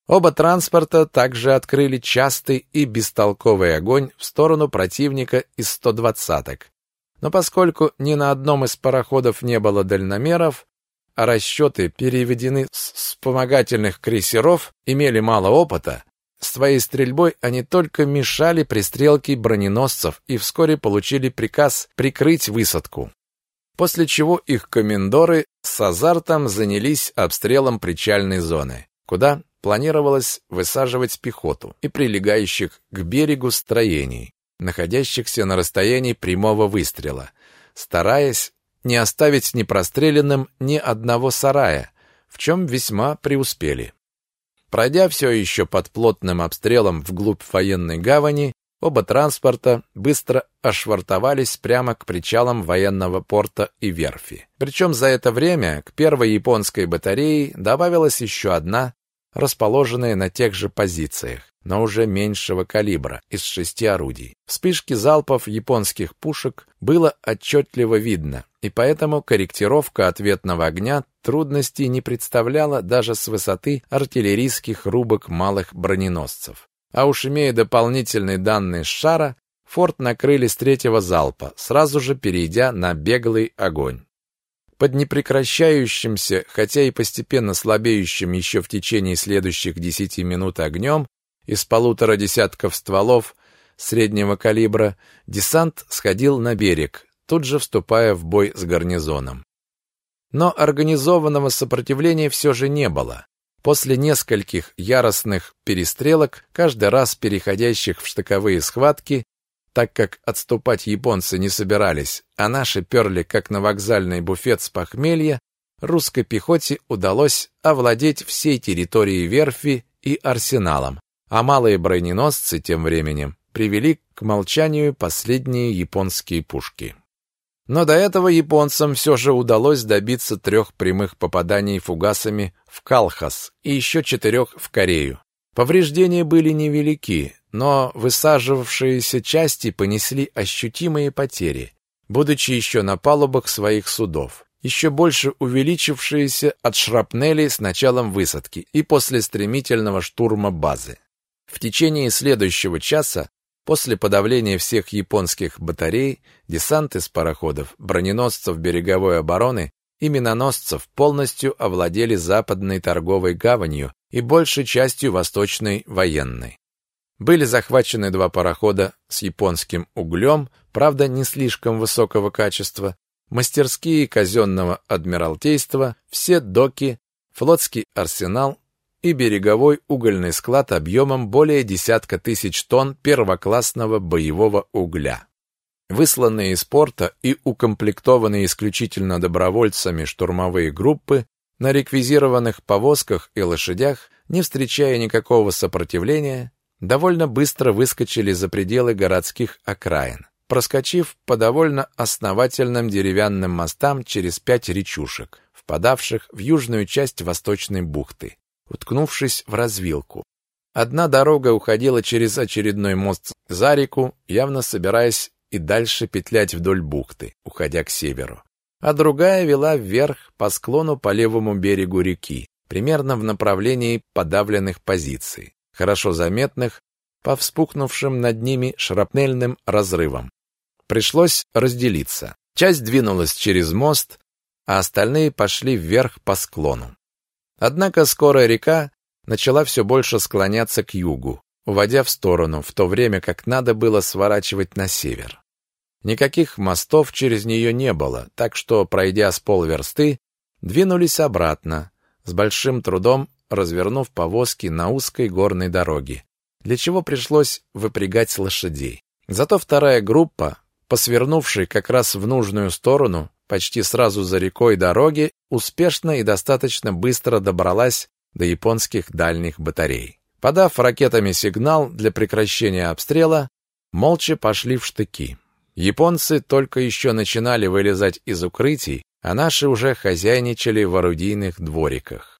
Оба транспорта также открыли частый и бестолковый огонь в сторону противника из 120-ок. Но поскольку ни на одном из пароходов не было дальномеров, а расчеты переведены с вспомогательных крейсеров, имели мало опыта, Своей стрельбой они только мешали пристрелке броненосцев и вскоре получили приказ прикрыть высадку. После чего их комендоры с азартом занялись обстрелом причальной зоны, куда планировалось высаживать пехоту и прилегающих к берегу строений, находящихся на расстоянии прямого выстрела, стараясь не оставить непрострелянным ни одного сарая, в чем весьма преуспели. Пройдя все еще под плотным обстрелом вглубь военной гавани, оба транспорта быстро ошвартовались прямо к причалам военного порта и верфи. Причем за это время к первой японской батарее добавилась еще одна, расположенная на тех же позициях, но уже меньшего калибра, из шести орудий. Вспышки залпов японских пушек было отчетливо видно, и поэтому корректировка ответного огня трудностей не представляла даже с высоты артиллерийских рубок малых броненосцев. А уж имея дополнительные данные с шара, форт накрыли с третьего залпа, сразу же перейдя на беглый огонь. Под непрекращающимся, хотя и постепенно слабеющим еще в течение следующих десяти минут огнем из полутора десятков стволов среднего калибра, десант сходил на берег, тут же вступая в бой с гарнизоном. Но организованного сопротивления все же не было. После нескольких яростных перестрелок, каждый раз переходящих в штыковые схватки, так как отступать японцы не собирались, а наши перли как на вокзальный буфет с похмелья, русской пехоте удалось овладеть всей территорией верфи и арсеналом, а малые броненосцы тем временем привели к молчанию последние японские пушки. Но до этого японцам все же удалось добиться трех прямых попаданий фугасами в Калхас и еще четырех в Корею. Повреждения были невелики, но высаживавшиеся части понесли ощутимые потери, будучи еще на палубах своих судов, еще больше увеличившиеся от шрапнели с началом высадки и после стремительного штурма базы. В течение следующего часа После подавления всех японских батарей, десант из пароходов, броненосцев береговой обороны и миноносцев полностью овладели западной торговой гаванью и большей частью восточной военной. Были захвачены два парохода с японским углем, правда, не слишком высокого качества, мастерские казенного адмиралтейства, все доки, флотский арсенал и береговой угольный склад объемом более десятка тысяч тонн первоклассного боевого угля. Высланные из порта и укомплектованные исключительно добровольцами штурмовые группы на реквизированных повозках и лошадях, не встречая никакого сопротивления, довольно быстро выскочили за пределы городских окраин, проскочив по довольно основательным деревянным мостам через пять речушек, впадавших в южную часть Восточной бухты уткнувшись в развилку. Одна дорога уходила через очередной мост за реку, явно собираясь и дальше петлять вдоль бухты, уходя к северу. А другая вела вверх по склону по левому берегу реки, примерно в направлении подавленных позиций, хорошо заметных по вспухнувшим над ними шрапнельным разрывам. Пришлось разделиться. Часть двинулась через мост, а остальные пошли вверх по склону. Однако скоро река начала все больше склоняться к югу, уводя в сторону, в то время как надо было сворачивать на север. Никаких мостов через нее не было, так что, пройдя с полверсты, двинулись обратно, с большим трудом развернув повозки на узкой горной дороге, для чего пришлось выпрягать лошадей. Зато вторая группа, посвернувшей как раз в нужную сторону, почти сразу за рекой дороги, успешно и достаточно быстро добралась до японских дальних батарей. Подав ракетами сигнал для прекращения обстрела, молча пошли в штыки. Японцы только еще начинали вылезать из укрытий, а наши уже хозяйничали в орудийных двориках.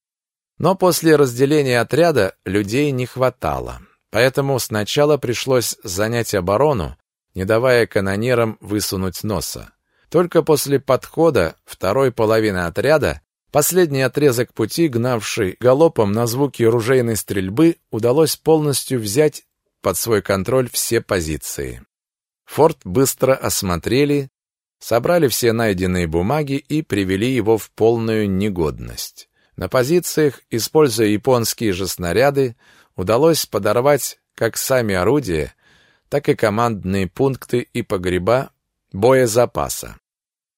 Но после разделения отряда людей не хватало, поэтому сначала пришлось занять оборону, не давая канонерам высунуть носа. Только после подхода второй половины отряда, последний отрезок пути, гнавший галопом на звуки ружейной стрельбы, удалось полностью взять под свой контроль все позиции. Форт быстро осмотрели, собрали все найденные бумаги и привели его в полную негодность. На позициях, используя японские же снаряды, удалось подорвать как сами орудия, так и командные пункты и погреба боезапаса.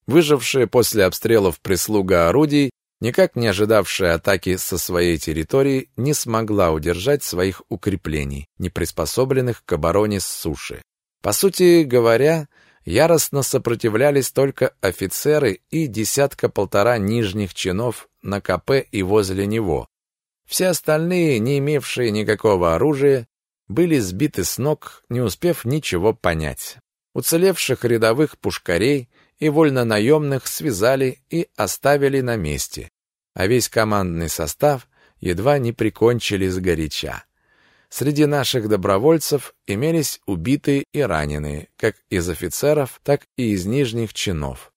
Выжившая после обстрелов прислуга орудий, никак не ожидавшая атаки со своей территории, не смогла удержать своих укреплений, не приспособленных к обороне с суши. По сути говоря, яростно сопротивлялись только офицеры и десятка-полтора нижних чинов на КП и возле него. Все остальные, не имевшие никакого оружия, были сбиты с ног, не успев ничего понять. Уцелевших рядовых пушкарей и вольнонаемных связали и оставили на месте, а весь командный состав едва не прикончили сгоряча. Среди наших добровольцев имелись убитые и раненые, как из офицеров, так и из нижних чинов.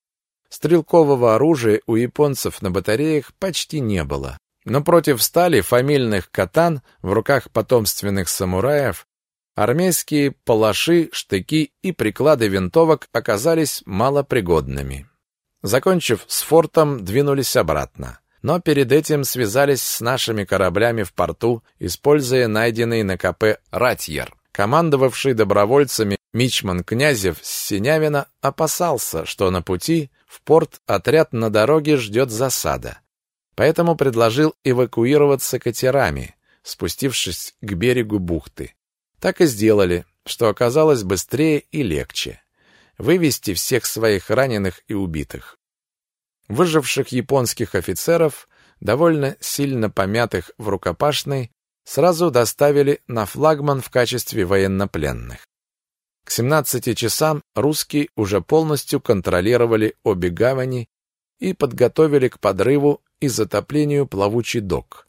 Стрелкового оружия у японцев на батареях почти не было. Но против стали фамильных катан в руках потомственных самураев Армейские палаши, штыки и приклады винтовок оказались малопригодными. Закончив с фортом, двинулись обратно. Но перед этим связались с нашими кораблями в порту, используя найденный на КП «Ратьер». Командовавший добровольцами Мичман Князев с Синявина опасался, что на пути в порт отряд на дороге ждет засада. Поэтому предложил эвакуироваться катерами, спустившись к берегу бухты. Так и сделали, что оказалось быстрее и легче. Вывести всех своих раненых и убитых. Выживших японских офицеров, довольно сильно помятых в рукопашной, сразу доставили на флагман в качестве военнопленных. К 17 часам русские уже полностью контролировали обе гавани и подготовили к подрыву и затоплению плавучий док,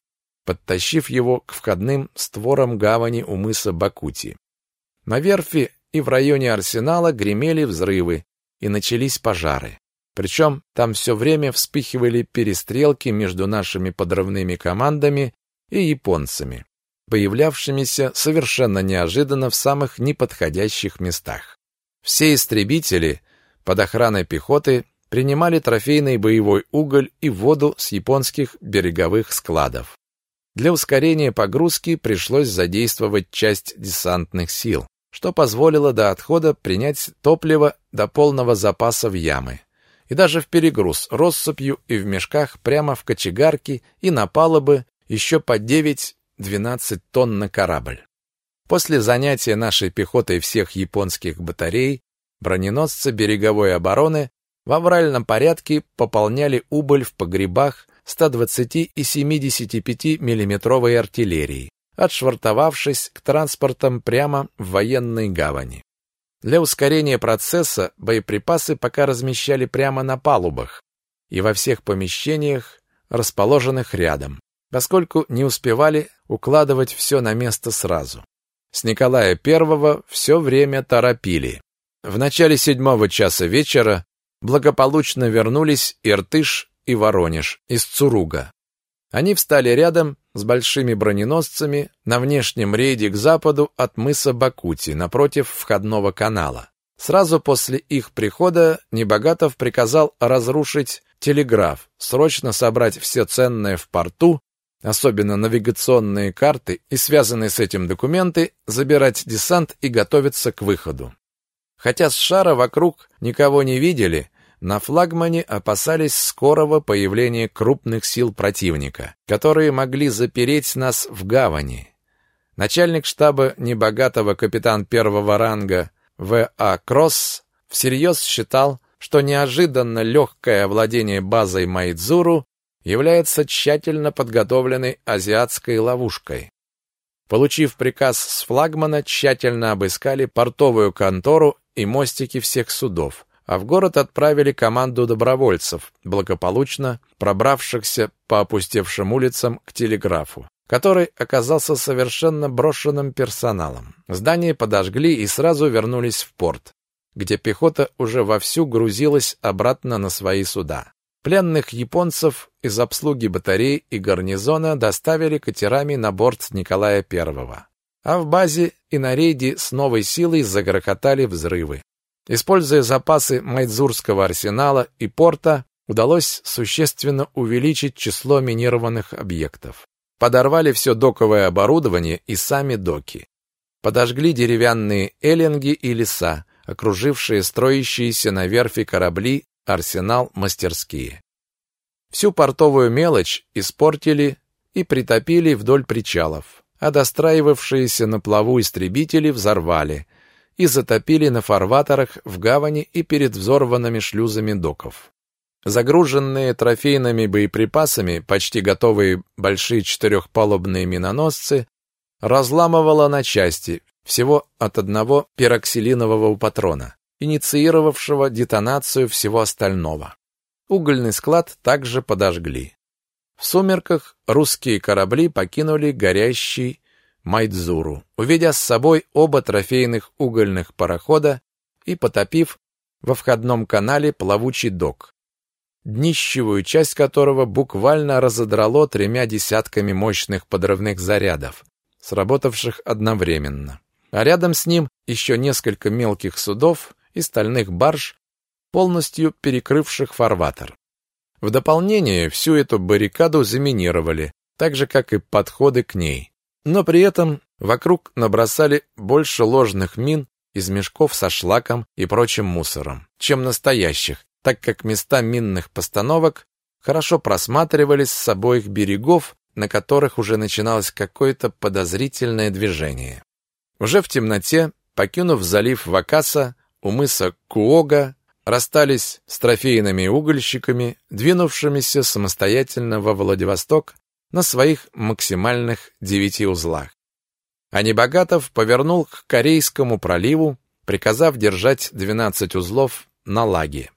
подтащив его к входным створам гавани у мыса Бакути. На верфи и в районе арсенала гремели взрывы и начались пожары. Причем там все время вспыхивали перестрелки между нашими подрывными командами и японцами, появлявшимися совершенно неожиданно в самых неподходящих местах. Все истребители под охраной пехоты принимали трофейный боевой уголь и воду с японских береговых складов. Для ускорения погрузки пришлось задействовать часть десантных сил, что позволило до отхода принять топливо до полного запаса в ямы и даже в перегруз россыпью и в мешках прямо в кочегарки и на палубы еще по 9-12 тонн на корабль. После занятия нашей пехотой всех японских батарей, броненосцы береговой обороны в авральном порядке пополняли убыль в погребах 120 и 75 миллиметровой артиллерии, отшвартовавшись к транспортам прямо в военной гавани. Для ускорения процесса боеприпасы пока размещали прямо на палубах и во всех помещениях, расположенных рядом, поскольку не успевали укладывать все на место сразу. С Николая I все время торопили. В начале седьмого часа вечера благополучно вернулись Иртыш и Воронеж из Цуруга. Они встали рядом с большими броненосцами на внешнем рейде к западу от мыса Бакути, напротив входного канала. Сразу после их прихода Небогатов приказал разрушить телеграф, срочно собрать все ценное в порту, особенно навигационные карты и связанные с этим документы, забирать десант и готовиться к выходу. Хотя с шара вокруг никого не видели, на флагмане опасались скорого появления крупных сил противника, которые могли запереть нас в гавани. Начальник штаба небогатого капитан первого ранга В.А. Кросс всерьез считал, что неожиданно легкое владение базой Майдзуру является тщательно подготовленной азиатской ловушкой. Получив приказ с флагмана, тщательно обыскали портовую контору и мостики всех судов, а в город отправили команду добровольцев, благополучно пробравшихся по опустевшим улицам к телеграфу, который оказался совершенно брошенным персоналом. Здание подожгли и сразу вернулись в порт, где пехота уже вовсю грузилась обратно на свои суда. Пленных японцев из обслуги батарей и гарнизона доставили катерами на борт Николая I. А в базе и на рейде с новой силой загрохотали взрывы. Используя запасы Майдзурского арсенала и порта, удалось существенно увеличить число минированных объектов. Подорвали все доковое оборудование и сами доки. Подожгли деревянные эллинги и леса, окружившие строящиеся на верфи корабли, арсенал, мастерские. Всю портовую мелочь испортили и притопили вдоль причалов, а достраивавшиеся на плаву истребители взорвали – и затопили на фарватерах в гавани и перед взорванными шлюзами доков. Загруженные трофейными боеприпасами, почти готовые большие четырехпалубные миноносцы, разламывало на части всего от одного пероксилинового патрона, инициировавшего детонацию всего остального. Угольный склад также подожгли. В сумерках русские корабли покинули горящий Майдзуру, уведя с собой оба трофейных угольных парохода и потопив во входном канале плавучий док, днищевую часть которого буквально разодрало тремя десятками мощных подрывных зарядов, сработавших одновременно. А рядом с ним еще несколько мелких судов и стальных барж полностью перекрывших фарватер. В дополнение всю эту баррикаду заминировали, так же, как и подходы к ней. Но при этом вокруг набросали больше ложных мин из мешков со шлаком и прочим мусором, чем настоящих, так как места минных постановок хорошо просматривались с обоих берегов, на которых уже начиналось какое-то подозрительное движение. Уже в темноте, покинув залив Вакаса, у мыса Куога расстались с трофейными угольщиками, двинувшимися самостоятельно во Владивосток на своих максимальных девяти узлах. А повернул к Корейскому проливу, приказав держать 12 узлов на лаге.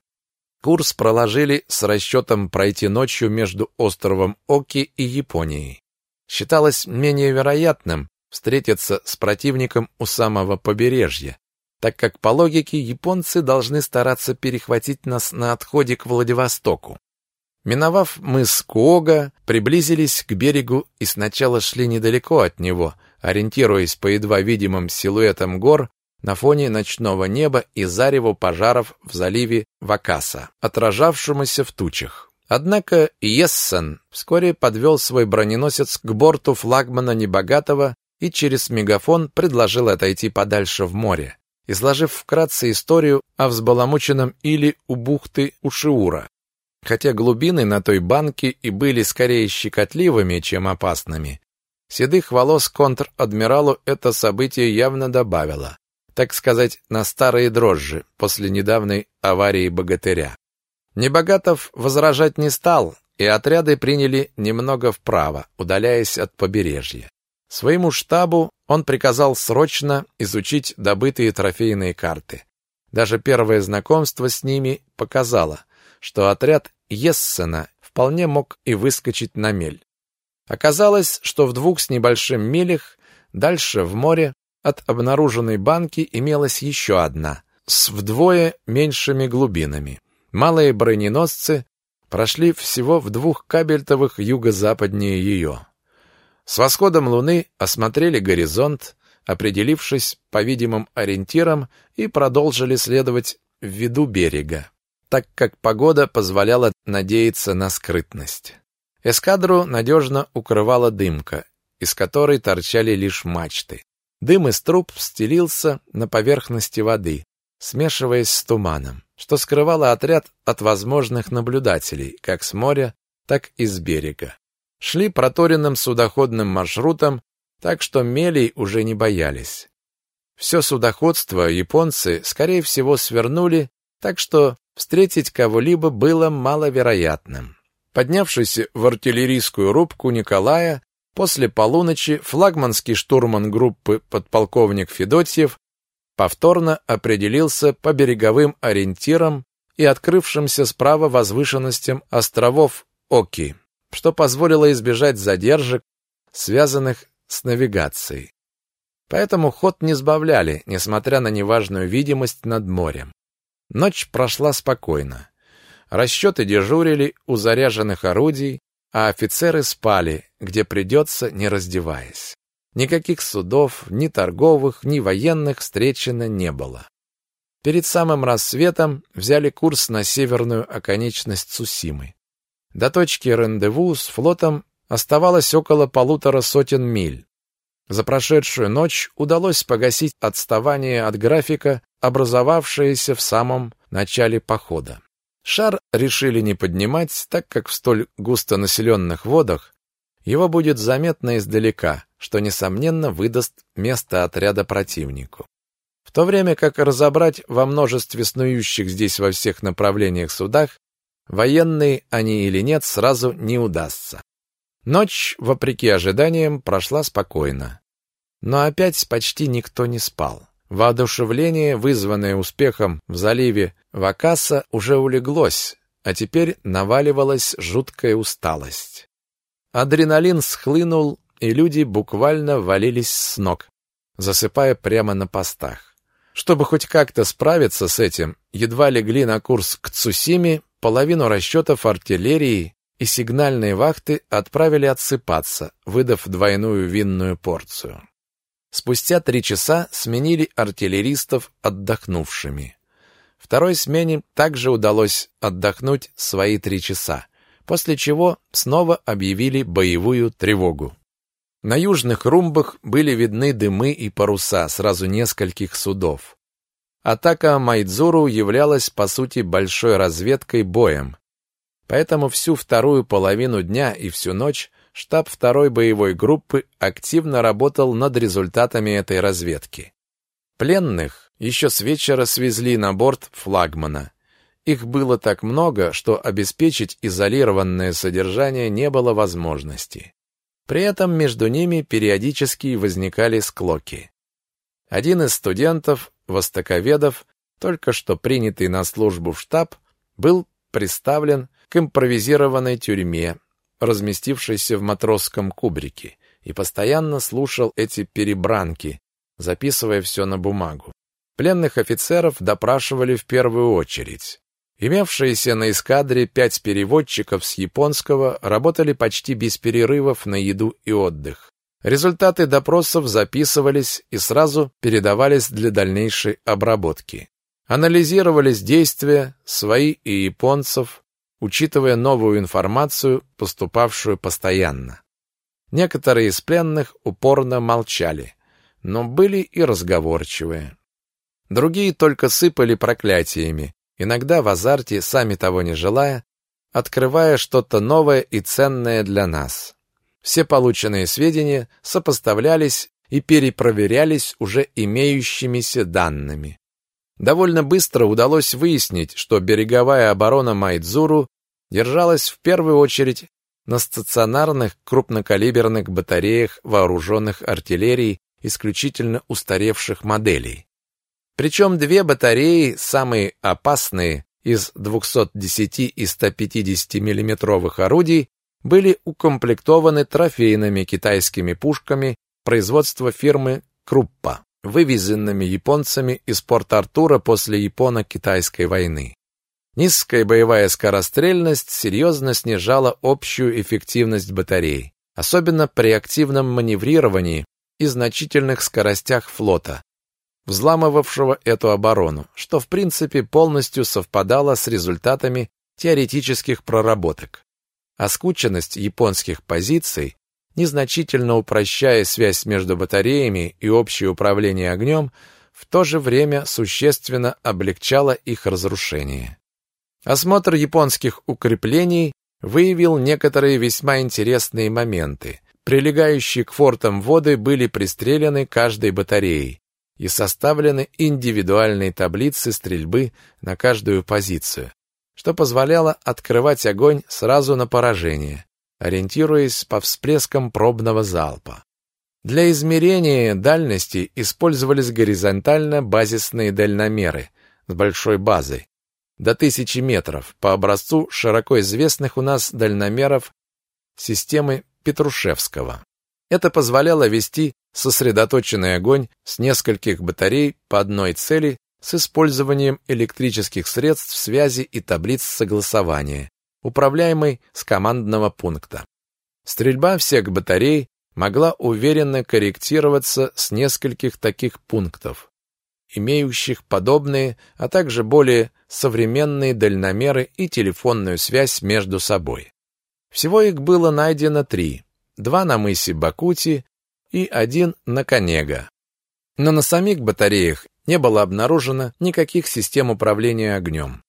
Курс проложили с расчетом пройти ночью между островом Оки и Японией. Считалось менее вероятным встретиться с противником у самого побережья, так как по логике японцы должны стараться перехватить нас на отходе к Владивостоку. Миновав мыс Куога, приблизились к берегу и сначала шли недалеко от него, ориентируясь по едва видимым силуэтам гор на фоне ночного неба и зареву пожаров в заливе Вакаса, отражавшемуся в тучах. Однако Ессен вскоре подвел свой броненосец к борту флагмана Небогатого и через мегафон предложил отойти подальше в море изложив вкратце историю о взбаламученном или у бухты Ушиура. Хотя глубины на той банке и были скорее щекотливыми, чем опасными, седых волос контр-адмиралу это событие явно добавило, так сказать, на старые дрожжи после недавней аварии богатыря. Небогатов возражать не стал, и отряды приняли немного вправо, удаляясь от побережья. Своему штабу он приказал срочно изучить добытые трофейные карты. Даже первое знакомство с ними показало, что отряд Ессена вполне мог и выскочить на мель. Оказалось, что в двух с небольшим милях дальше в море от обнаруженной банки имелась еще одна, с вдвое меньшими глубинами. Малые броненосцы прошли всего в двух кабельтовых юго-западнее ее. С восходом луны осмотрели горизонт, определившись по видимым ориентирам и продолжили следовать в виду берега, так как погода позволяла надеяться на скрытность. Эскадру надежно укрывала дымка, из которой торчали лишь мачты. Дым из труб стелился на поверхности воды, смешиваясь с туманом, что скрывало отряд от возможных наблюдателей, как с моря, так и с берега шли проторенным судоходным маршрутом, так что мелей уже не боялись. Все судоходство японцы, скорее всего, свернули, так что встретить кого-либо было маловероятным. Поднявшись в артиллерийскую рубку Николая, после полуночи флагманский штурман группы подполковник Федотьев повторно определился по береговым ориентирам и открывшимся справа возвышенностям островов Оки что позволило избежать задержек, связанных с навигацией. Поэтому ход не сбавляли, несмотря на неважную видимость над морем. Ночь прошла спокойно. Расчеты дежурили у заряженных орудий, а офицеры спали, где придется, не раздеваясь. Никаких судов, ни торговых, ни военных встречено не было. Перед самым рассветом взяли курс на северную оконечность Цусимы. До точки рандеву с флотом оставалось около полутора сотен миль. За прошедшую ночь удалось погасить отставание от графика, образовавшееся в самом начале похода. Шар решили не поднимать, так как в столь густонаселенных водах его будет заметно издалека, что, несомненно, выдаст место отряда противнику. В то время как разобрать во множестве снующих здесь во всех направлениях судах военные они или нет, сразу не удастся. Ночь, вопреки ожиданиям, прошла спокойно. Но опять почти никто не спал. Воодушевление, вызванное успехом в заливе Вакаса, уже улеглось, а теперь наваливалась жуткая усталость. Адреналин схлынул, и люди буквально валились с ног, засыпая прямо на постах. Чтобы хоть как-то справиться с этим, едва легли на курс к Цусиме Половину расчетов артиллерии и сигнальные вахты отправили отсыпаться, выдав двойную винную порцию. Спустя три часа сменили артиллеристов отдохнувшими. Второй смене также удалось отдохнуть свои три часа, после чего снова объявили боевую тревогу. На южных румбах были видны дымы и паруса сразу нескольких судов. Атака Майдзуру являлась, по сути, большой разведкой боем. Поэтому всю вторую половину дня и всю ночь штаб второй боевой группы активно работал над результатами этой разведки. Пленных еще с вечера свезли на борт флагмана. Их было так много, что обеспечить изолированное содержание не было возможности. При этом между ними периодически возникали склоки. Один из студентов, востоковедов, только что принятый на службу в штаб, был представлен к импровизированной тюрьме, разместившейся в матросском кубрике, и постоянно слушал эти перебранки, записывая все на бумагу. Пленных офицеров допрашивали в первую очередь. Имевшиеся на эскадре пять переводчиков с японского работали почти без перерывов на еду и отдых. Результаты допросов записывались и сразу передавались для дальнейшей обработки. Анализировались действия свои и японцев, учитывая новую информацию, поступавшую постоянно. Некоторые из пленных упорно молчали, но были и разговорчивые. Другие только сыпали проклятиями, иногда в азарте, сами того не желая, открывая что-то новое и ценное для нас. Все полученные сведения сопоставлялись и перепроверялись уже имеющимися данными. Довольно быстро удалось выяснить, что береговая оборона Майдзуру держалась в первую очередь на стационарных крупнокалиберных батареях вооруженных артиллерий исключительно устаревших моделей. Причем две батареи, самые опасные из 210 и 150 миллиметровых орудий, были укомплектованы трофейными китайскими пушками производства фирмы Круппа, вывезенными японцами из Порт-Артура после Японо-Китайской войны. Низкая боевая скорострельность серьезно снижала общую эффективность батарей, особенно при активном маневрировании и значительных скоростях флота, взламывавшего эту оборону, что в принципе полностью совпадало с результатами теоретических проработок. Оскученность японских позиций, незначительно упрощая связь между батареями и общее управление огнем, в то же время существенно облегчала их разрушение. Осмотр японских укреплений выявил некоторые весьма интересные моменты. Прилегающие к фортам воды были пристреляны каждой батареей и составлены индивидуальные таблицы стрельбы на каждую позицию, что позволяло открывать огонь сразу на поражение, ориентируясь по всплескам пробного залпа. Для измерения дальности использовались горизонтально базисные дальномеры с большой базой, до тысячи метров по образцу широко известных у нас дальномеров системы Петрушевского. Это позволяло вести сосредоточенный огонь с нескольких батарей по одной цели с использованием электрических средств связи и таблиц согласования, управляемой с командного пункта. Стрельба всех батарей могла уверенно корректироваться с нескольких таких пунктов имеющих подобные, а также более современные дальномеры и телефонную связь между собой. Всего их было найдено три. Два на мысе Бакути и один на Конега. Но на самих батареях не было обнаружено никаких систем управления огнем.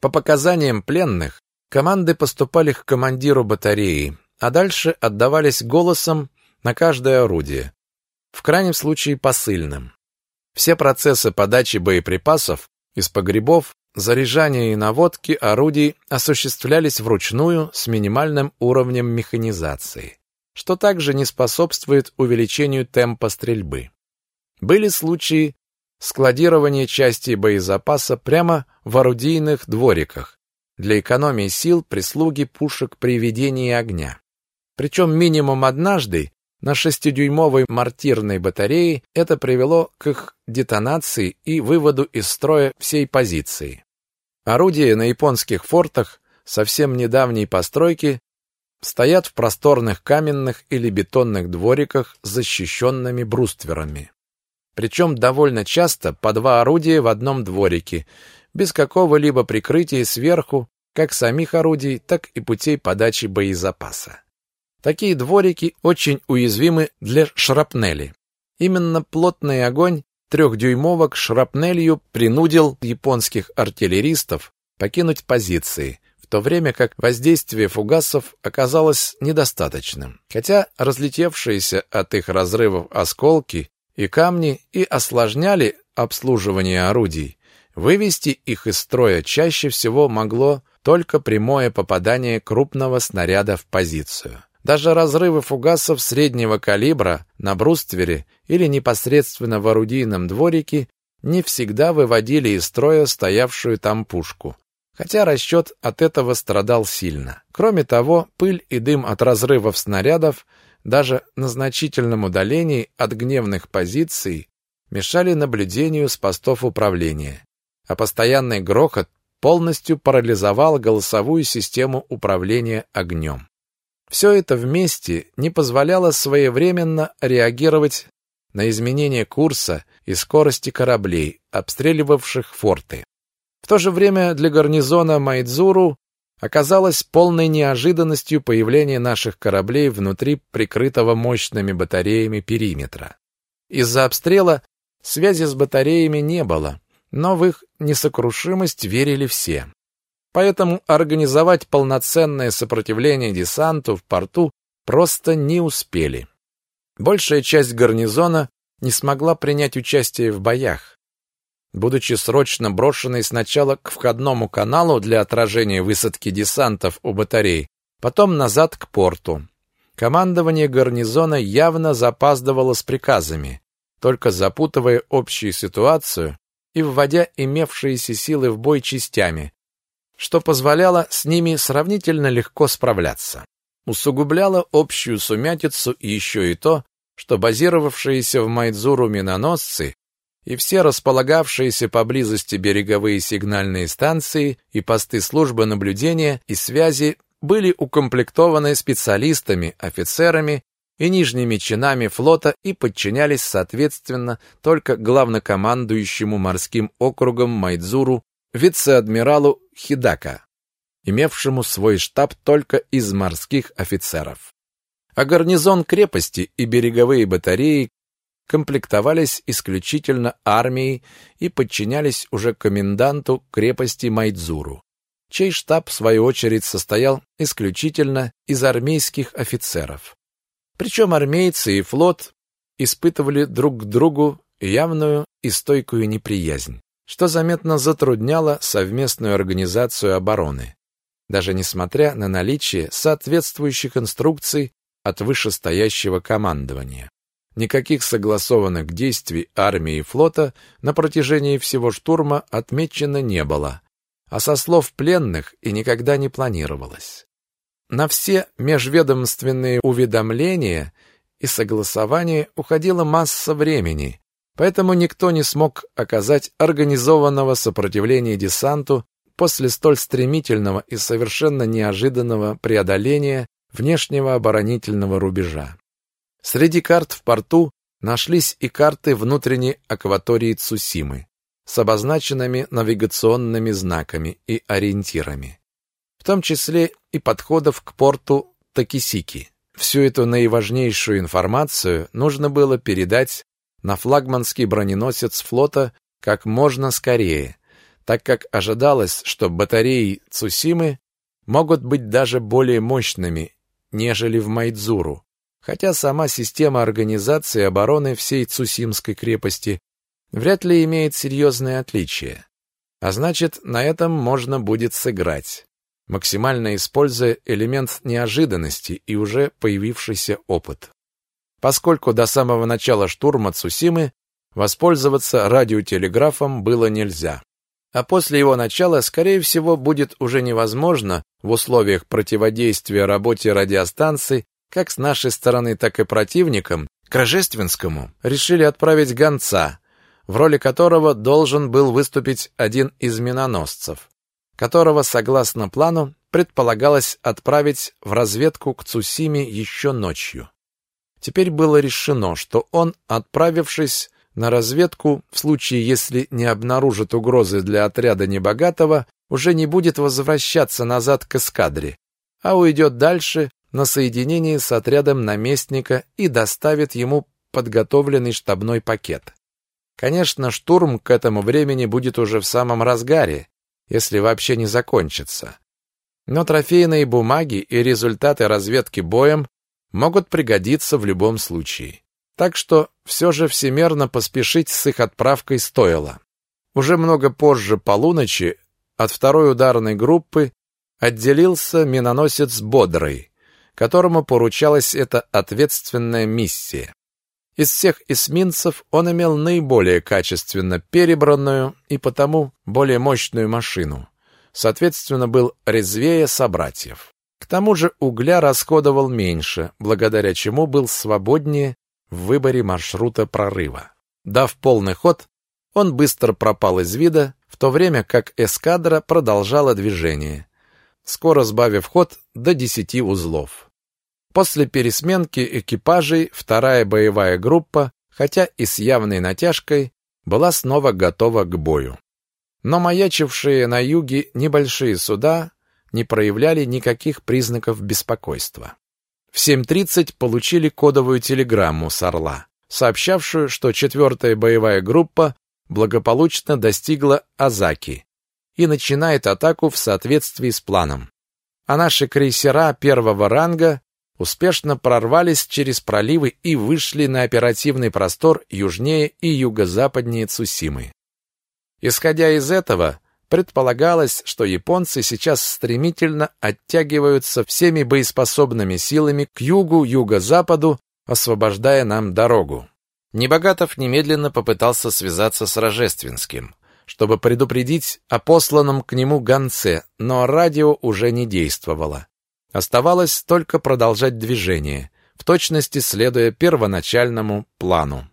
По показаниям пленных, команды поступали к командиру батареи, а дальше отдавались голосом на каждое орудие, в крайнем случае посыльным. Все процессы подачи боеприпасов из погребов, заряжания и наводки орудий осуществлялись вручную с минимальным уровнем механизации, что также не способствует увеличению темпа стрельбы. Были случаи складирования части боезапаса прямо в орудийных двориках для экономии сил прислуги пушек при ведении огня. Причем минимум однажды на шестидюймовой мортирной батарее это привело к их детонации и выводу из строя всей позиции. Орудия на японских фортах совсем недавней постройки стоят в просторных каменных или бетонных двориках с защищенными брустверами. Причем довольно часто по два орудия в одном дворике, без какого-либо прикрытия сверху, как самих орудий, так и путей подачи боезапаса. Такие дворики очень уязвимы для шрапнели. Именно плотный огонь трехдюймовок шрапнелью принудил японских артиллеристов покинуть позиции, в то время как воздействие фугасов оказалось недостаточным. Хотя разлетевшиеся от их разрывов осколки и камни и осложняли обслуживание орудий, вывести их из строя чаще всего могло только прямое попадание крупного снаряда в позицию. Даже разрывы фугасов среднего калибра на бруствере или непосредственно в орудийном дворике не всегда выводили из строя стоявшую там пушку, хотя расчет от этого страдал сильно. Кроме того, пыль и дым от разрывов снарядов даже на значительном удалении от гневных позиций мешали наблюдению с постов управления, а постоянный грохот полностью парализовал голосовую систему управления огнем. Все это вместе не позволяло своевременно реагировать на изменение курса и скорости кораблей, обстреливавших форты. В то же время для гарнизона Майдзуру оказалось полной неожиданностью появление наших кораблей внутри прикрытого мощными батареями периметра. Из-за обстрела связи с батареями не было, но в их несокрушимость верили все. Поэтому организовать полноценное сопротивление десанту в порту просто не успели. Большая часть гарнизона не смогла принять участие в боях. Будучи срочно брошенной сначала к входному каналу для отражения высадки десантов у батарей, потом назад к порту. Командование гарнизона явно запаздывало с приказами, только запутывая общую ситуацию и вводя имевшиеся силы в бой частями, что позволяло с ними сравнительно легко справляться. Усугубляло общую сумятицу еще и то, что базировавшиеся в Майдзуру миноносцы и все располагавшиеся поблизости береговые сигнальные станции и посты службы наблюдения и связи были укомплектованы специалистами, офицерами и нижними чинами флота и подчинялись, соответственно, только главнокомандующему морским округом Майдзуру вице-адмиралу Хидака, имевшему свой штаб только из морских офицеров. А гарнизон крепости и береговые батареи комплектовались исключительно армией и подчинялись уже коменданту крепости Майдзуру, чей штаб, в свою очередь, состоял исключительно из армейских офицеров. Причем армейцы и флот испытывали друг к другу явную и стойкую неприязнь что заметно затрудняло совместную организацию обороны, даже несмотря на наличие соответствующих инструкций от вышестоящего командования. Никаких согласованных действий армии и флота на протяжении всего штурма отмечено не было, а со слов пленных и никогда не планировалось. На все межведомственные уведомления и согласования уходила масса времени, Поэтому никто не смог оказать организованного сопротивления десанту после столь стремительного и совершенно неожиданного преодоления внешнего оборонительного рубежа. Среди карт в порту нашлись и карты внутренней акватории Цусимы с обозначенными навигационными знаками и ориентирами, в том числе и подходов к порту Такисики. Всю эту наиважнейшую информацию нужно было передать на флагманский броненосец флота как можно скорее, так как ожидалось, что батареи Цусимы могут быть даже более мощными, нежели в Майдзуру, хотя сама система организации обороны всей Цусимской крепости вряд ли имеет серьезные отличия. А значит, на этом можно будет сыграть, максимально используя элемент неожиданности и уже появившийся опыт поскольку до самого начала штурма Цусимы воспользоваться радиотелеграфом было нельзя. А после его начала, скорее всего, будет уже невозможно в условиях противодействия работе радиостанций как с нашей стороны, так и противникам, к Рожественскому решили отправить гонца, в роли которого должен был выступить один из миноносцев, которого, согласно плану, предполагалось отправить в разведку к Цусиме еще ночью. Теперь было решено, что он, отправившись на разведку в случае, если не обнаружит угрозы для отряда небогатого, уже не будет возвращаться назад к эскадре, а уйдет дальше на соединение с отрядом наместника и доставит ему подготовленный штабной пакет. Конечно, штурм к этому времени будет уже в самом разгаре, если вообще не закончится. Но трофейные бумаги и результаты разведки боем могут пригодиться в любом случае. Так что все же всемерно поспешить с их отправкой стоило. Уже много позже полуночи от второй ударной группы отделился миноносец Бодрый, которому поручалась эта ответственная миссия. Из всех эсминцев он имел наиболее качественно перебранную и потому более мощную машину. Соответственно, был резвее собратьев. К тому же угля расходовал меньше, благодаря чему был свободнее в выборе маршрута прорыва. Дав полный ход, он быстро пропал из вида, в то время как эскадра продолжала движение, скоро сбавив ход до десяти узлов. После пересменки экипажей вторая боевая группа, хотя и с явной натяжкой, была снова готова к бою. Но маячившие на юге небольшие суда не проявляли никаких признаков беспокойства. В 7.30 получили кодовую телеграмму с Орла, сообщавшую, что четвертая боевая группа благополучно достигла Азаки и начинает атаку в соответствии с планом. А наши крейсера первого ранга успешно прорвались через проливы и вышли на оперативный простор южнее и юго-западнее Цусимы. Исходя из этого, предполагалось, что японцы сейчас стремительно оттягиваются всеми боеспособными силами к югу, юго-западу, освобождая нам дорогу. Небогатов немедленно попытался связаться с Рожественским, чтобы предупредить о посланном к нему гонце, но радио уже не действовало. Оставалось только продолжать движение, в точности следуя первоначальному плану.